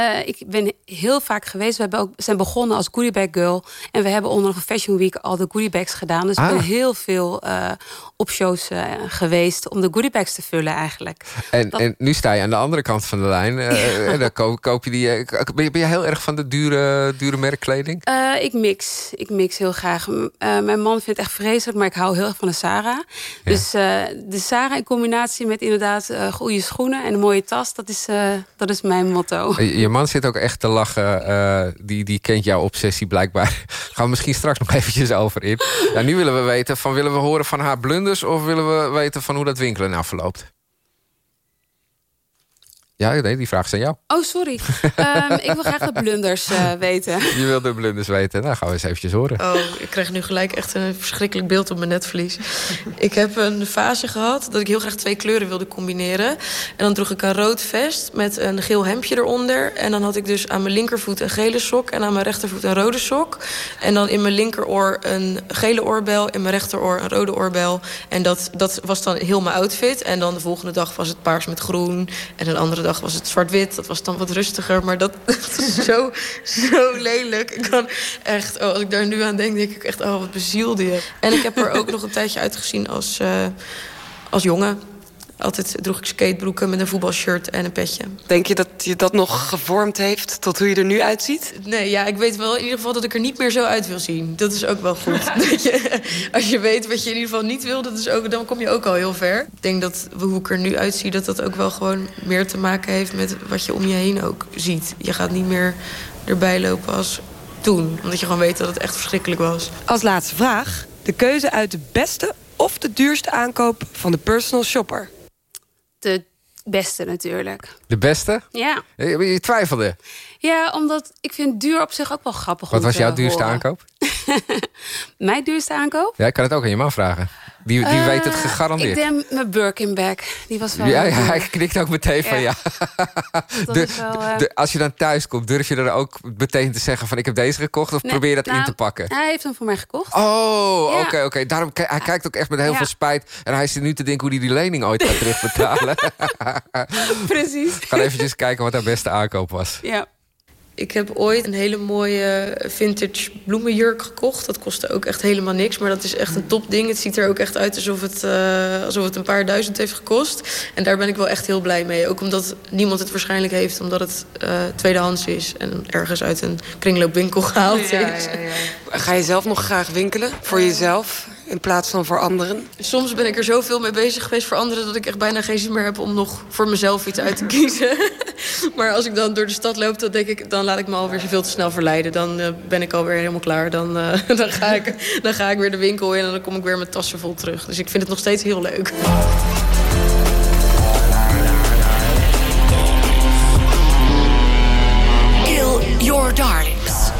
Uh, ik ben heel vaak geweest. We hebben ook, zijn begonnen als goodiebag girl. En we hebben onder een Fashion Week al de goodiebags gedaan. Dus ah. ik ben heel veel uh, op shows uh, geweest om de goodiebags te vullen eigenlijk. En, en nu sta je aan de andere kant van de lijn. en dan koop, koop, je die... Ben je, ben je heel erg van de dure, dure merkkleding? ik mix. Ik mix heel graag. mijn man vindt het echt vreselijk, maar ik hou heel erg van de Sarah. Ja. Dus de Sarah in combinatie met inderdaad goede schoenen en een mooie tas... dat is, dat is mijn motto je man zit ook echt te lachen. Uh, die, die kent jouw obsessie blijkbaar. Gaan we misschien straks nog eventjes over in. Ja, nu willen we weten, van, willen we horen van haar blunders... of willen we weten van hoe dat winkelen nou verloopt? Ja, nee, die vraag is aan jou. Oh, sorry. um, ik wil graag de blunders uh, weten. Je wil de blunders weten? Nou, gaan we eens eventjes horen. Oh, ik krijg nu gelijk echt een verschrikkelijk beeld op mijn netvlies. ik heb een fase gehad dat ik heel graag twee kleuren wilde combineren. En dan droeg ik een rood vest met een geel hemdje eronder. En dan had ik dus aan mijn linkervoet een gele sok... en aan mijn rechtervoet een rode sok. En dan in mijn linkeroor een gele oorbel... in mijn rechteroor een rode oorbel. En dat, dat was dan heel mijn outfit. En dan de volgende dag was het paars met groen. En een andere dag was het zwart-wit. Dat was dan wat rustiger. Maar dat, dat is zo, zo lelijk. Ik kan echt, oh, als ik daar nu aan denk, denk ik echt, oh, wat bezielde je. En ik heb er ook nog een tijdje uitgezien als, uh, als jongen. Altijd droeg ik skatebroeken met een voetbalshirt en een petje. Denk je dat je dat nog gevormd heeft tot hoe je er nu uitziet? Nee, ja, ik weet wel in ieder geval dat ik er niet meer zo uit wil zien. Dat is ook wel goed. dat je, als je weet wat je in ieder geval niet wil, dat is ook, dan kom je ook al heel ver. Ik denk dat hoe ik er nu uitzie, dat dat ook wel gewoon meer te maken heeft met wat je om je heen ook ziet. Je gaat niet meer erbij lopen als toen. Omdat je gewoon weet dat het echt verschrikkelijk was. Als laatste vraag. De keuze uit de beste of de duurste aankoop van de personal shopper de beste natuurlijk. De beste? Ja. Je, twijfelde? Ja, omdat ik vind duur op zich ook wel grappig. Wat was jouw duurste aankoop? Mijn duurste aankoop? Ja, ik kan het ook aan je man vragen. Die, die weet het eh, gegarandeerd. Ik denk mijn Birkin bag. Die was wel ja, ja, hij knikt ook meteen van ja. de, wel, uh... de, als je dan thuis komt, durf je er ook meteen te zeggen van ik heb deze gekocht of probeer dat in nou, te pakken? Hij heeft hem voor mij gekocht. Oh, oké, oké. Okay, Daarom hij kijkt ook echt met heel veel spijt. En hij zit nu te denken hoe hij die lening ooit gaat terugbetalen. Precies. Ga eventjes kijken wat haar beste aankoop was. Ja. Ik heb ooit een hele mooie vintage bloemenjurk gekocht. Dat kostte ook echt helemaal niks. Maar dat is echt een top ding. Het ziet er ook echt uit alsof het, uh, alsof het een paar duizend heeft gekost. En daar ben ik wel echt heel blij mee. Ook omdat niemand het waarschijnlijk heeft. Omdat het uh, tweedehands is. En ergens uit een kringloopwinkel gehaald ja, is. Ja, Ga je zelf nog graag winkelen? Voor jezelf? In plaats van voor anderen? Soms ben ik er zoveel mee bezig geweest voor anderen... dat ik echt bijna geen zin meer heb om nog voor mezelf iets uit te kiezen. maar als ik dan door de stad loop, dan, denk ik, dan laat ik me alweer veel te snel verleiden. Dan uh, ben ik alweer helemaal klaar. Dan, uh, dan, ga ik, dan ga ik weer de winkel in en dan kom ik weer met tassen vol terug. Dus ik vind het nog steeds heel leuk. Kill your darlings.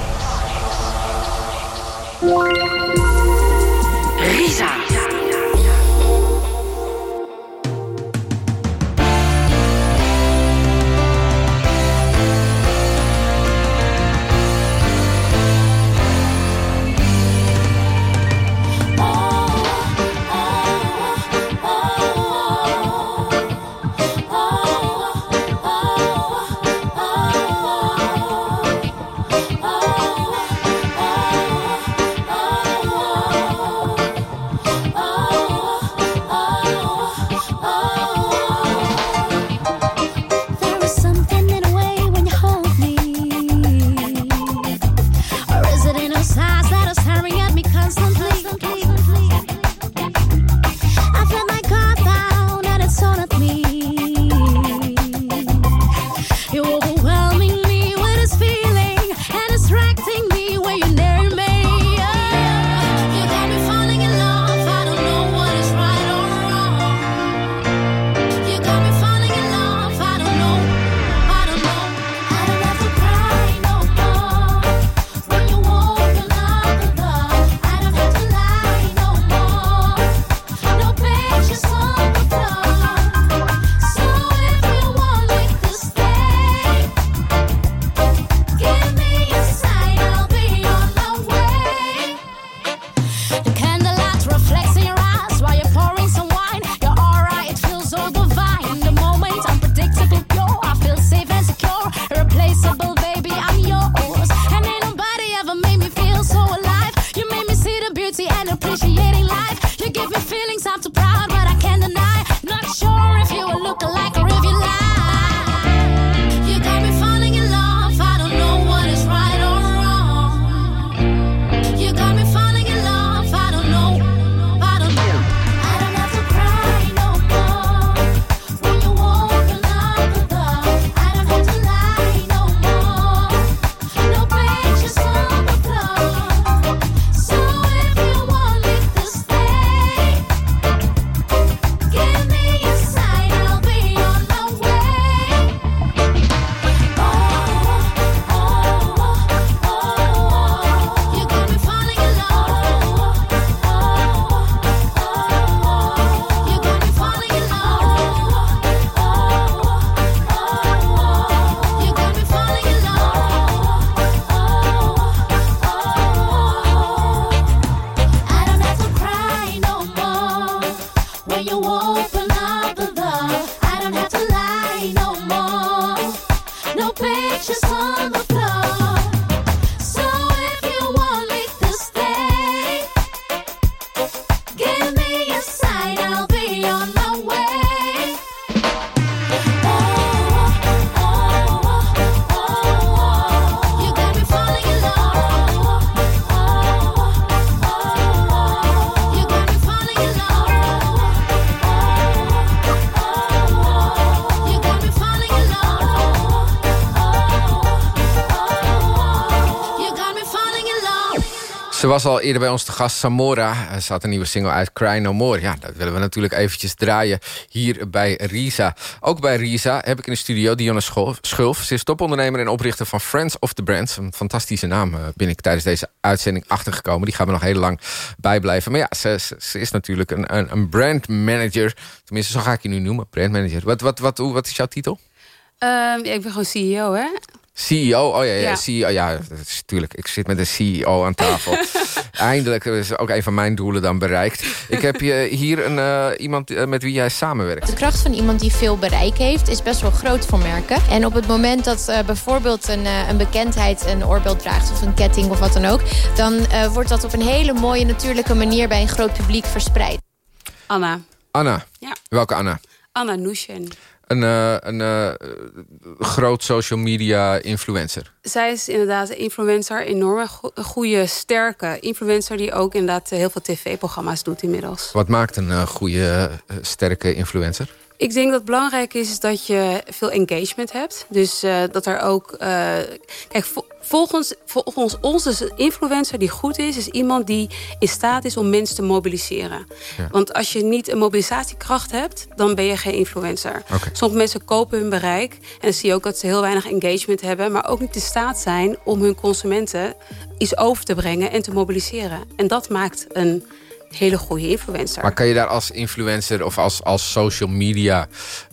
Was al eerder bij ons te gast, Samora. Ze had een nieuwe single uit, Cry No More. Ja, dat willen we natuurlijk eventjes draaien hier bij Risa. Ook bij Risa heb ik in de studio Dionne Schulf. Ze is topondernemer en oprichter van Friends of the Brands. Een fantastische naam eh, ben ik tijdens deze uitzending achtergekomen. Die gaan we nog heel lang bijblijven. Maar ja, ze, ze, is natuurlijk een, een, een brand manager. Tenminste, zo ga ik je nu noemen, brand manager. Wat, wat, wat, hoe- wat is jouw titel? Ehm, ja, ik ben gewoon CEO, hè? CEO, oh ja, ja, Ja. CEO, ja, dat is natuurlijk. Ik zit met een CEO aan tafel. Eindelijk is ook een van mijn doelen dan bereikt. Ik heb je hier een, eh, iemand eh, met wie jij samenwerkt. De kracht van iemand die veel bereik heeft is best wel groot voor merken. En op het moment dat eh, bijvoorbeeld een, eh, een bekendheid een oorbel draagt... of een ketting of wat dan ook... dan eh, wordt dat op een hele mooie natuurlijke manier bij een groot publiek verspreid. Anna. Anna. Ja. Welke Anna? Anna Nushen. Een, eh, een eh, groot social media influencer. Zij is inderdaad een influencer, enorme go- goede, sterke influencer... die ook inderdaad eh, heel veel tv-programma's doet inmiddels. Wat maakt een goede, sterke influencer? Ik denk dat het belangrijk is, is dat je veel engagement hebt. Dus eh, dat er ook... eh, kijk, vo- volgens, volgens ons is een influencer die goed is... is iemand die in staat is om mensen te mobiliseren. Ja. Want als je niet een mobilisatiekracht hebt... dan ben je geen influencer. Sommige mensen kopen hun bereik. En dan zie je ook dat ze heel weinig engagement hebben... maar ook niet in staat zijn om hun consumenten iets over te brengen... en te mobiliseren. En dat maakt een hele goede influencer. Maar kan je daar als influencer of als, als social media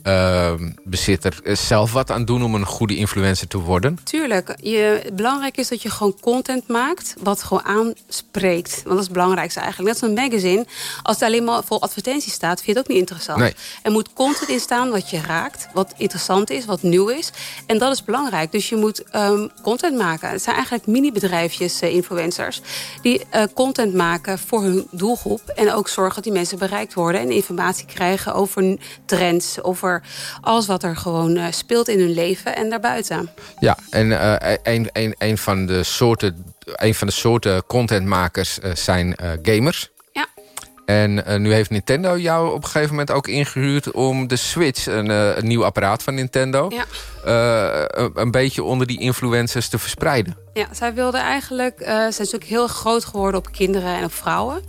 ehm, bezitter eh, zelf wat aan doen om een goede influencer te worden? Tuurlijk. Je, belangrijk is dat je gewoon content maakt wat gewoon aanspreekt. Want dat is het belangrijkste eigenlijk. Net als een magazine. Als het alleen maar vol advertenties staat, vind je het ook niet interessant. Nee. Er moet content in staan wat je raakt. Wat interessant is, wat nieuw is. En dat is belangrijk. Dus je moet ehm, content maken. Het zijn eigenlijk mini-bedrijfjes, eh, influencers. Die eh, content maken voor hun doelgroep. En ook zorgen dat die mensen bereikt worden. En informatie krijgen over trends. Over alles wat er gewoon eh, speelt in hun leven en daarbuiten. Ja, en eh, een, een, een, van de soorten, een van de soorten contentmakers eh, zijn gamers. Ja. En nu heeft Nintendo jou op een gegeven moment ook ingehuurd... om de Switch, een, een nieuw apparaat van Nintendo... Ja. een, een beetje onder die influencers te verspreiden. Ja, zij wilde eigenlijk... eh, zij is natuurlijk heel groot geworden op kinderen en op vrouwen.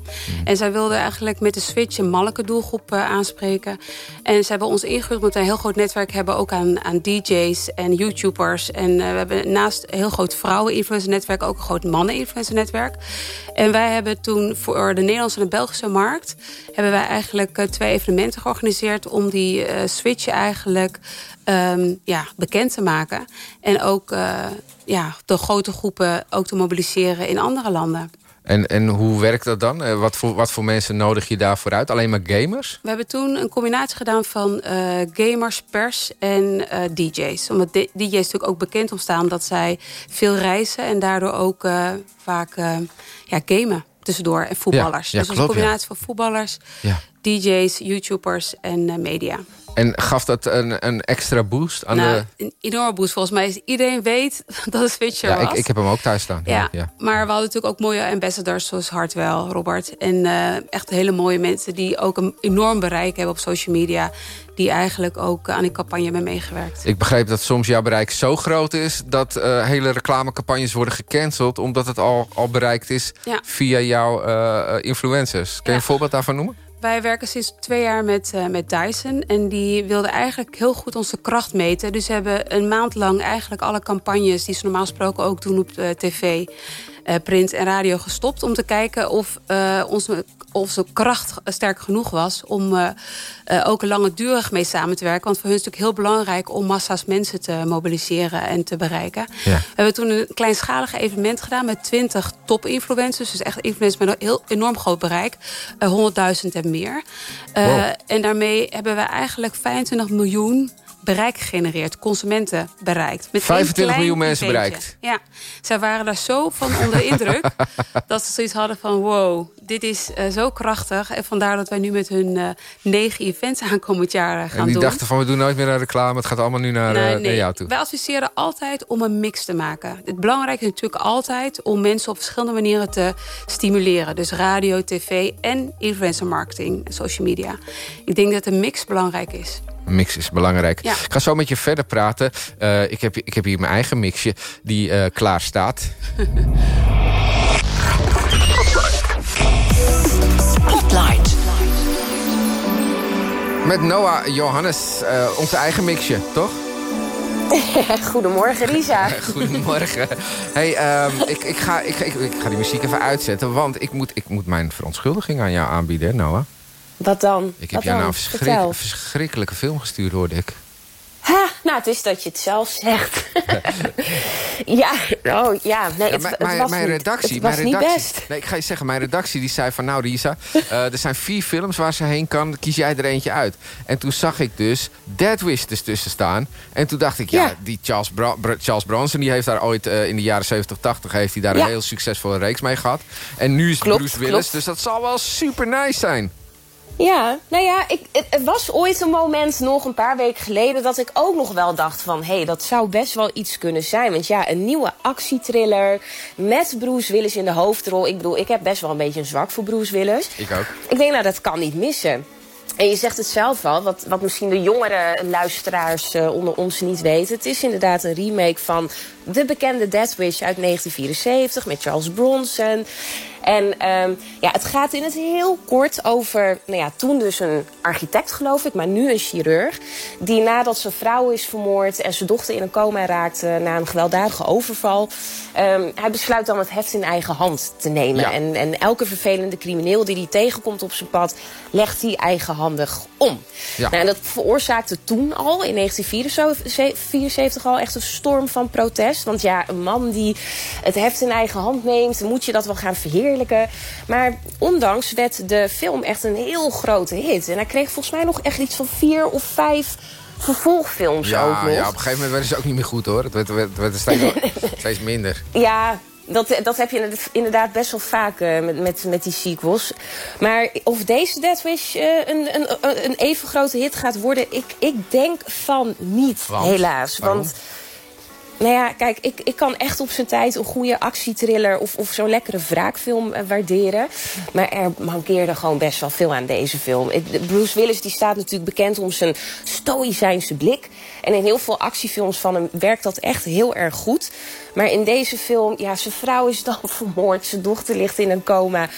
En zij wilde eigenlijk met de Switch een mannelijke doelgroep eh, aanspreken. En ze hebben ons ingehuurd omdat wij een heel groot netwerk hebben... ook aan, aan DJ's en YouTubers. En eh, we hebben naast een heel groot vrouwen-influencer-netwerk... ook een groot mannen-influencer-netwerk. En wij hebben toen voor de Nederlandse en de Belgische markt... hebben wij eigenlijk twee evenementen georganiseerd... om die Switch eigenlijk ehm, ja, bekend te maken. En ook eh, ja, de grote groepen ook te mobiliseren in andere landen. En, en hoe werkt dat dan? Eh, wat, voor, wat voor mensen nodig je daarvoor uit? Alleen maar gamers? We hebben toen een combinatie gedaan van eh, gamers, pers en DJ's. Omdat de- DJ's natuurlijk ook bekend om staan omdat zij veel reizen... en daardoor ook vaak ja, gamen tussendoor. En voetballers. Ja, ja, dus een ja. combinatie van voetballers. DJ's, YouTubers en media. En gaf dat een, een extra boost aan nou, de... een enorme boost. Volgens mij is iedereen weet dat het Switcher Ja, was. ik, ik heb hem ook thuis staan. Ja, ja. maar we hadden natuurlijk ook mooie ambassadors zoals Hartwell, Robert. En eh, echt hele mooie mensen die ook een enorm bereik hebben op social media. Die eigenlijk ook aan die campagne hebben meegewerkt. Ik begreep dat soms jouw bereik zo groot is... dat eh, hele reclamecampagnes worden gecanceld... omdat het al, al bereikt is Ja. via jouw eh, influencers. Kun je een voorbeeld daarvan noemen? Wij werken sinds twee jaar met, eh, met Dyson. En die wilden eigenlijk heel goed onze kracht meten. Dus ze hebben een maand lang eigenlijk alle campagnes... die ze normaal gesproken ook doen op eh, tv, eh, print en radio gestopt... om te kijken of eh, onze, onze kracht sterk genoeg was... om eh, eh, ook langdurig mee samen te werken. Want voor hun is het natuurlijk heel belangrijk... om massa's mensen te mobiliseren en te bereiken. Ja. We hebben toen een kleinschalig evenement gedaan met 20 top-influencers. Dus echt influencers met een heel enorm groot bereik. Eh, 100.000 en meer. Eh, Wow. En daarmee hebben we eigenlijk 25 miljoen bereik gegenereerd. Consumenten bereikt. Met één 25 klein miljoen mensen eventje. bereikt. Ja, zij waren daar zo van onder de indruk... dat ze zoiets hadden van wow, dit is eh, zo krachtig. En vandaar dat wij nu met hun eh, negen events aankomend jaar eh, gaan En die doen. dachten van, we doen nooit meer aan reclame. Het gaat allemaal nu naar, Nee, naar jou toe. Wij adviseren altijd om een mix te maken. Het belangrijke is natuurlijk altijd om mensen op verschillende manieren te stimuleren. Dus radio, tv en influencer marketing en social media. Ik denk dat een mix belangrijk is. Mix is belangrijk. Ja. Ik ga zo met je verder praten. Eh, ik, heb, ik heb hier mijn eigen mixje die eh, klaar staat. Spotlight. Met Noah Johannes, eh, onze eigen mixje, toch? Goedemorgen, Lisa. Goedemorgen. Hey, ehm, ik, ik, ga, ik, ik, ik ga die muziek even uitzetten, want ik moet, ik moet mijn verontschuldiging aan jou aanbieden, hè, Noah. Wat dan? Ik heb jou nou een verschrik- verschrikkelijke film gestuurd, hoorde ik. Ha, nou, het is dat je het zelf zegt. ja, oh ja. Nee, het, mijn- het was mijn niet- redactie, Het was mijn niet redactie, best. Nee, ik ga je zeggen, mijn redactie die zei van... nou Risa, eh, er zijn vier films waar ze heen kan. Kies jij er eentje uit. En toen zag ik dus Dead Wish dus tussen staan. En toen dacht ik, ja, Ja. die Charles, Bra- Bra- Charles Bronson... die heeft daar ooit eh, in de jaren 70, 80... heeft hij daar Ja. een heel succesvolle reeks mee gehad. En nu is Klopt, Bruce Willis. klopt. Dus dat zal wel super nice zijn. Ja, nou ja, ik, het, het was ooit een moment, nog een paar weken geleden... dat ik ook nog wel dacht van, hé, hey, dat zou best wel iets kunnen zijn. Want ja, een nieuwe actietriller met Bruce Willis in de hoofdrol. Ik bedoel, ik heb best wel een beetje een zwak voor Bruce Willis. Ik ook. Ik denk, nou, dat kan niet missen. En je zegt het zelf al, wat, wat misschien de jongere luisteraars uh, onder ons niet weten. Het is inderdaad een remake van de bekende Death Wish uit 1974 met Charles Bronson. En um, ja, het gaat in het heel kort over, nou ja, toen dus een architect geloof ik, maar nu een chirurg. Die nadat zijn vrouw is vermoord en zijn dochter in een coma raakte na een gewelddadige overval. Um, hij besluit dan het heft in eigen hand te nemen. Ja. En, en elke vervelende crimineel die hij tegenkomt op zijn pad, legt hij eigenhandig om. Ja. Nou, en dat veroorzaakte toen al, in 1974 al, echt een storm van protest. Want ja, een man die het heft in eigen hand neemt, moet je dat wel gaan verheerlijken. Maar ondanks werd de film echt een heel grote hit. En hij kreeg volgens mij nog echt iets van vier of vijf vervolgfilms ook Ja, nog. ja, op een gegeven moment werden ze ook niet meer goed hoor. Het werd, werd, werd steeds, steeds minder. Ja, dat, dat heb je inderdaad best wel vaak uh, met, met, met die sequels. Maar of deze Death Wish uh, een, een, een even grote hit gaat worden... ik, ik denk van niet, Want? helaas. Waarom? Nou ja, kijk, ik, ik kan echt op zijn tijd een goede actietriller... of, of zo'n lekkere wraakfilm uh, waarderen. Maar er mankeerde gewoon best wel veel aan deze film. Bruce Willis die staat natuurlijk bekend om zijn stoïcijnse blik. En in heel veel actiefilms van hem werkt dat echt heel erg goed. Maar in deze film, ja, zijn vrouw is dan vermoord. Zijn dochter ligt in een coma.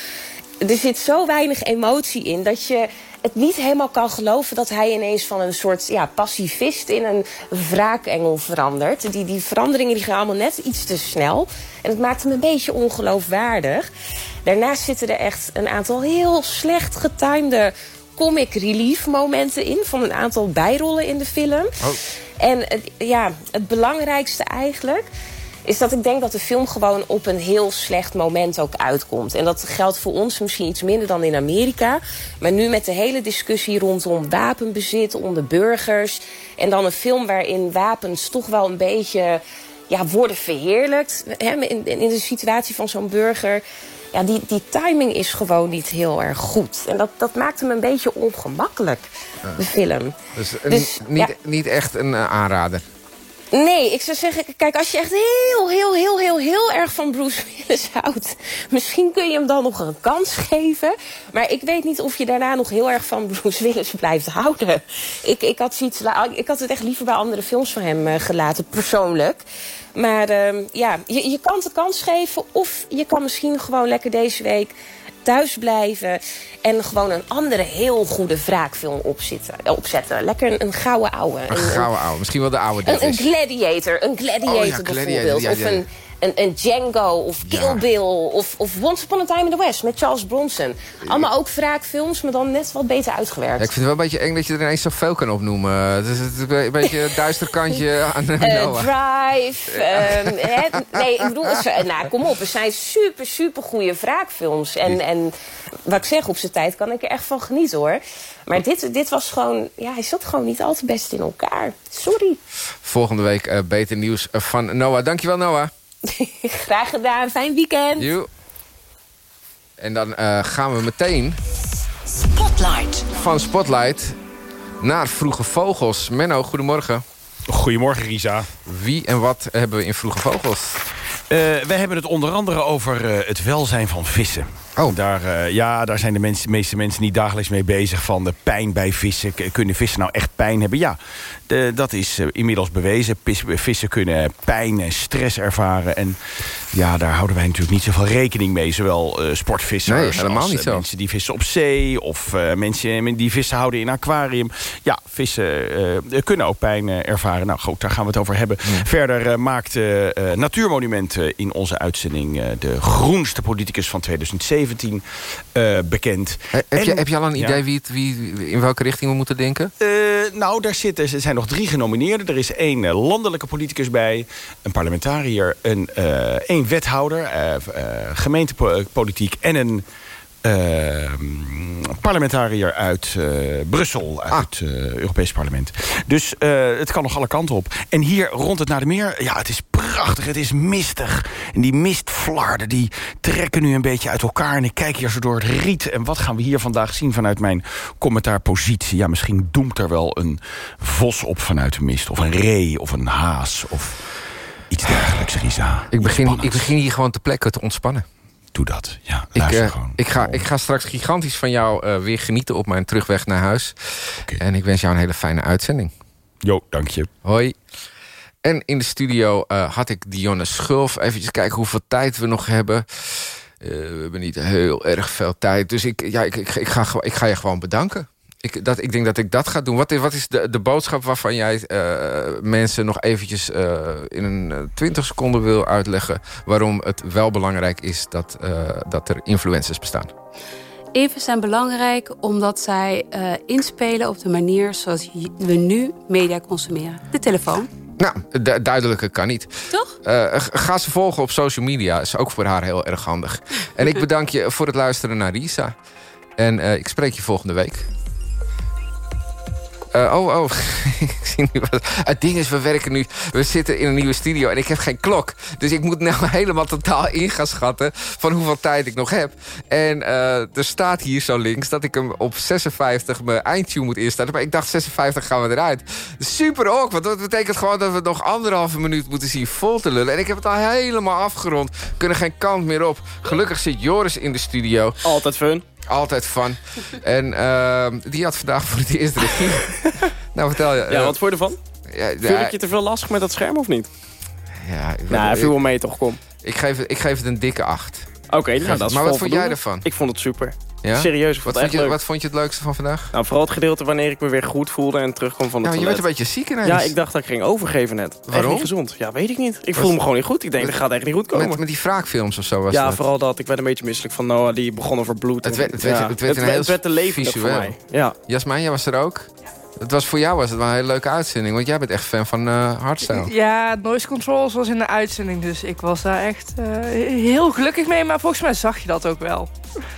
Er zit zo weinig emotie in dat je het niet helemaal kan geloven dat hij ineens van een soort ja, pacifist in een wraakengel verandert. Die, die veranderingen die gaan allemaal net iets te snel. En het maakt hem een beetje ongeloofwaardig. Daarnaast zitten er echt een aantal heel slecht getimede comic relief momenten in van een aantal bijrollen in de film. Oh. En ja, het belangrijkste eigenlijk is dat ik denk dat de film gewoon op een heel slecht moment ook uitkomt. En dat geldt voor ons misschien iets minder dan in Amerika. Maar nu met de hele discussie rondom wapenbezit onder burgers... en dan een film waarin wapens toch wel een beetje ja, worden verheerlijkt... Hè, in, in de situatie van zo'n burger... Ja, die, die timing is gewoon niet heel erg goed. En dat, dat maakt hem een beetje ongemakkelijk, de film. Dus, een- Dus, niet, ja. niet echt een eh, aanrader. Nee, ik zou zeggen, kijk, als je echt heel, heel, heel, heel, heel erg van Bruce Willis houdt... misschien kun je hem dan nog een kans geven. Maar ik weet niet of je daarna nog heel erg van Bruce Willis blijft houden. Ik, ik, had, zoiets, ik had het echt liever bij andere films van hem eh, gelaten, persoonlijk. Maar ehm, ja, je, je kan het kans geven... of je kan misschien gewoon lekker deze week thuis blijven... en gewoon een andere heel goede wraakfilm opzitten, opzetten. Lekker een, een gouden ouwe. Een gouden oude. Misschien wel de oude Een, een gladiator, een gladiator Oh ja, gladiator, bijvoorbeeld. ja, of een, een, een Django, of Kill Ja. Bill, of, of Once Upon a Time in the West met Charles Bronson. Allemaal ook wraakfilms, maar dan net wat beter uitgewerkt. Ja, ik vind het wel een beetje eng dat je er ineens zoveel kan opnoemen. Het is, het een beetje een duister kantje aan Noah. Drive. ehm, nee, ik bedoel, het is- nou, kom op. Er zijn super, super goede wraakfilms. En, en wat ik zeg, op zijn tijd kan ik er echt van genieten hoor. Maar dit, dit was gewoon, ja, hij zat gewoon niet al te best in elkaar. Sorry. Volgende week eh, beter nieuws van Noah. Dankjewel Noah. Graag gedaan. Fijn weekend. Joe. En dan eh, gaan we meteen Spotlight. van Spotlight naar Vroege Vogels. Menno, goedemorgen. Goedemorgen, Risa. Wie en wat hebben we in Vroege Vogels? Eh, we hebben het onder andere over eh, het welzijn van vissen. Oh. Daar, eh, ja, daar zijn de meeste mensen niet dagelijks mee bezig... van de pijn bij vissen. Kunnen vissen nou echt pijn hebben? Ja, de- dat is inmiddels bewezen. Pis- Vissen kunnen pijn en stress ervaren. En ja, daar houden wij natuurlijk niet zoveel rekening mee. Zowel eh, sportvissers Nee, helemaal als niet zo. mensen die vissen op zee... of mensen die vissen houden in een aquarium. Ja, vissen kunnen ook pijn ervaren. Nou goed, daar gaan we het over hebben. Verder eh, maakte eh, Natuurmonument eh, in onze uitzending... eh, de groenste politicus van 2017 eh, bekend. heb, je, heb je al een Ja. idee wie het, wie, in welke richting we moeten denken? Eh, nou, daar zitten, er zijn nog drie genomineerden. Er is één eh, landelijke politicus bij, een parlementariër, een, eh, één wethouder, eh, eh, gemeentepolitiek en een eh, parlementariër uit eh, Brussel, uit het eh, Europees Parlement. Dus eh, het kan nog alle kanten op. En hier rond het naar de meer, ja, het is prachtig prachtig. Het is mistig. En die mistflarden die trekken nu een beetje uit elkaar. En ik kijk hier zo door het riet. En wat gaan we hier vandaag zien vanuit mijn commentaarpositie? Ja, misschien doemt er wel een vos op vanuit de mist. Of een ree, of een haas, of iets dergelijks, Risa. Ik begin, ik begin hier gewoon te plekken te ontspannen. Doe dat, ja. Ik, Luister eh, gewoon. ik, ga, ik ga straks gigantisch van jou eh, weer genieten op mijn terugweg naar huis. En ik wens jou een hele fijne uitzending. Jo, dank je. Hoi. En in de studio eh, had ik Dionne Schulf. Even kijken hoeveel tijd we nog hebben. We hebben niet heel erg veel tijd. Dus ik, ja, ik, ik, ik, ga, ik ga je gewoon bedanken. Ik, dat, ik denk dat ik dat ga doen. Wat is, wat is de, de boodschap waarvan jij eh, mensen nog eventjes eh, in een eh, 20 seconden wil uitleggen... waarom het wel belangrijk is dat, eh, dat er influencers bestaan? Even zijn belangrijk omdat zij eh, inspelen op de manier zoals we nu media consumeren. De telefoon. Nou, du- duidelijker kan niet. Toch? Eh, ga ze volgen op social media. Is ook voor haar heel erg handig. En ik bedank je voor het luisteren naar Risa. En eh, ik spreek je volgende week. Eh, oh, oh. ik zie nu wat. Het ding is, we werken nu... We zitten in een nieuwe studio en ik heb geen klok. Dus ik moet nou helemaal totaal in gaan schatten... van hoeveel tijd ik nog heb. En eh, er staat hier zo links dat ik hem op 56 mijn eindtune moet instarten. Maar ik dacht, 56 gaan we eruit. Super ook, want dat betekent gewoon dat we nog anderhalve minuut moeten zien vol te lullen. En ik heb het al helemaal afgerond. Kunnen geen kant meer op. Gelukkig zit Joris in de studio. Altijd fun. Altijd fun. En ehm, die had vandaag voor het eerst regie. nou, vertel je. Ja, eh, wat vond je ervan? ja, Vind ja, ik je te veel lastig met dat scherm of niet? ja, ik- Nou, viel wel mee toch, kom. Ik geef, het, ik geef het een dikke acht. Oké, nou dat is Maar wat vond jij ervan? Ik vond het super. Ja? Serieus, ik vond wat, het vond echt je, leuk. wat vond je het leukste van vandaag? Nou, vooral het gedeelte wanneer ik me weer goed voelde en terugkwam van de Ja, je werd een beetje ziek ineens. Ja, ik dacht dat ik ging overgeven net. Echt Waarom? niet gezond. Ja, weet ik niet. Ik voelde me gewoon niet goed. Ik denk, Met- dat gaat echt niet goed komen. Met, met die wraakfilms of zo was ja, dat. vooral dat. Ik werd een beetje misselijk van Noah, die begon over bloed. Het werd, het werd, ja. het werd een heel het werd visueel. voor mij. Ja. Jasmijn, jij was er ook? Het was voor jou was het wel een hele leuke uitzending. Want jij bent echt fan van eh hardstyle. Ja, noise controls was in de uitzending, dus ik was daar echt eh, heel gelukkig mee. Maar volgens mij zag je dat ook wel.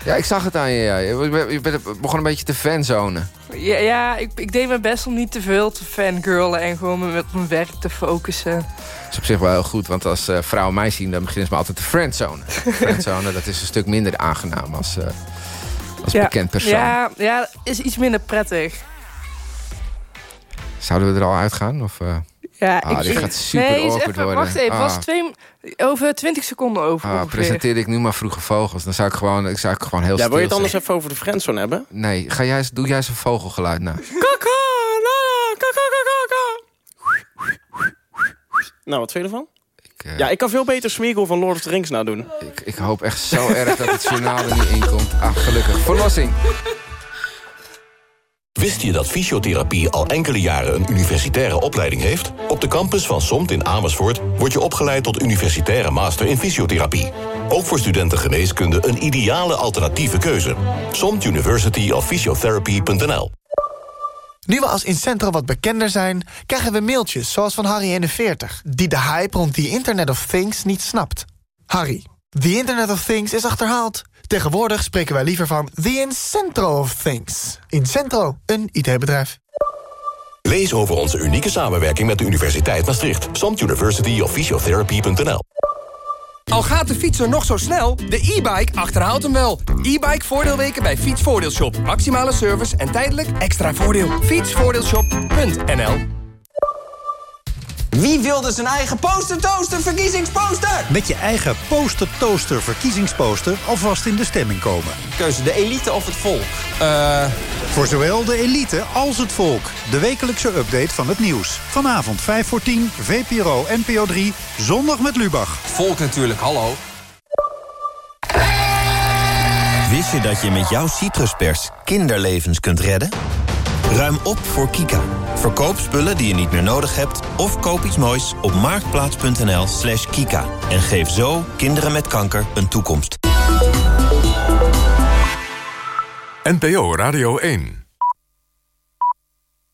Ja, ik zag het aan je. Ja. Je bent- begon een beetje te fanzonen. Ja, ja ik, ik deed mijn best om niet te veel te fangirlen en gewoon met mijn werk te focussen. Dat is op zich wel heel goed. Want als eh, vrouwen mij zien, dan beginnen ze me altijd te friendzonen. friendzonen, dat is een stuk minder aangenaam als, eh, als ja, bekend persoon. Ja, ja, is iets minder prettig. Zouden we er al uitgaan? Of, eh? Ja, ah, dit gaat super nee, even, worden. Wacht even, Ah. was twee, over 20 seconden over Ah, presenteer ik nu maar vroege vogels. Dan zou ik gewoon, ik zou ik gewoon heel Ja, wil je het anders zijn. even over de friendzone hebben? Nee, ga jij, eens- doe jij eens een vogelgeluid na. Kaka, la, kaka, kaka, kaka. Nou, wat vind je ervan? eh, ja, ik kan veel beter Smeagol van Lord of the Rings nadoen. Ik, ik hoop echt zo erg dat het journaal er niet in komt. Ah, gelukkig. Verlossing. Wist je dat fysiotherapie al enkele jaren een universitaire opleiding heeft? Op de campus van SOMT in Amersfoort word je opgeleid tot universitaire master in fysiotherapie. Ook voor studenten geneeskunde een ideale alternatieve keuze. SOMT University of Physiotherapy.nl Nu we als Incentro wat bekender zijn, krijgen we mailtjes zoals van Harry41... die de hype rond the Internet of Things niet snapt. Harry, the Internet of Things is achterhaald. Tegenwoordig spreken wij liever van the Incentro of Things. Incentro, een IT-bedrijf. Lees over onze unieke samenwerking met de Universiteit Maastricht. SOMT University of Physiotherapy.nl Al gaat de fietser nog zo snel, de e-bike achterhaalt hem wel. E-bike voordeelweken bij Fietsvoordeelshop. Maximale service en tijdelijk extra voordeel. Fietsvoordeelshop.nl Wie wilde zijn eigen poster toaster verkiezingsposter? Met je eigen poster toaster verkiezingsposter alvast in de stemming komen. Keuze de elite of het volk? Eh... Voor zowel de elite als het volk. De wekelijkse update van het nieuws. Vanavond 5 voor 10, VPRO NPO 3, zondag met Lubach. Volk natuurlijk, hallo. Wist je dat je met jouw citruspers kinderlevens kunt redden? Ruim op voor Kika. Verkoop spullen die je niet meer nodig hebt... of koop iets moois op marktplaats.nl slash kika. En geef zo kinderen met kanker een toekomst. NPO Radio 1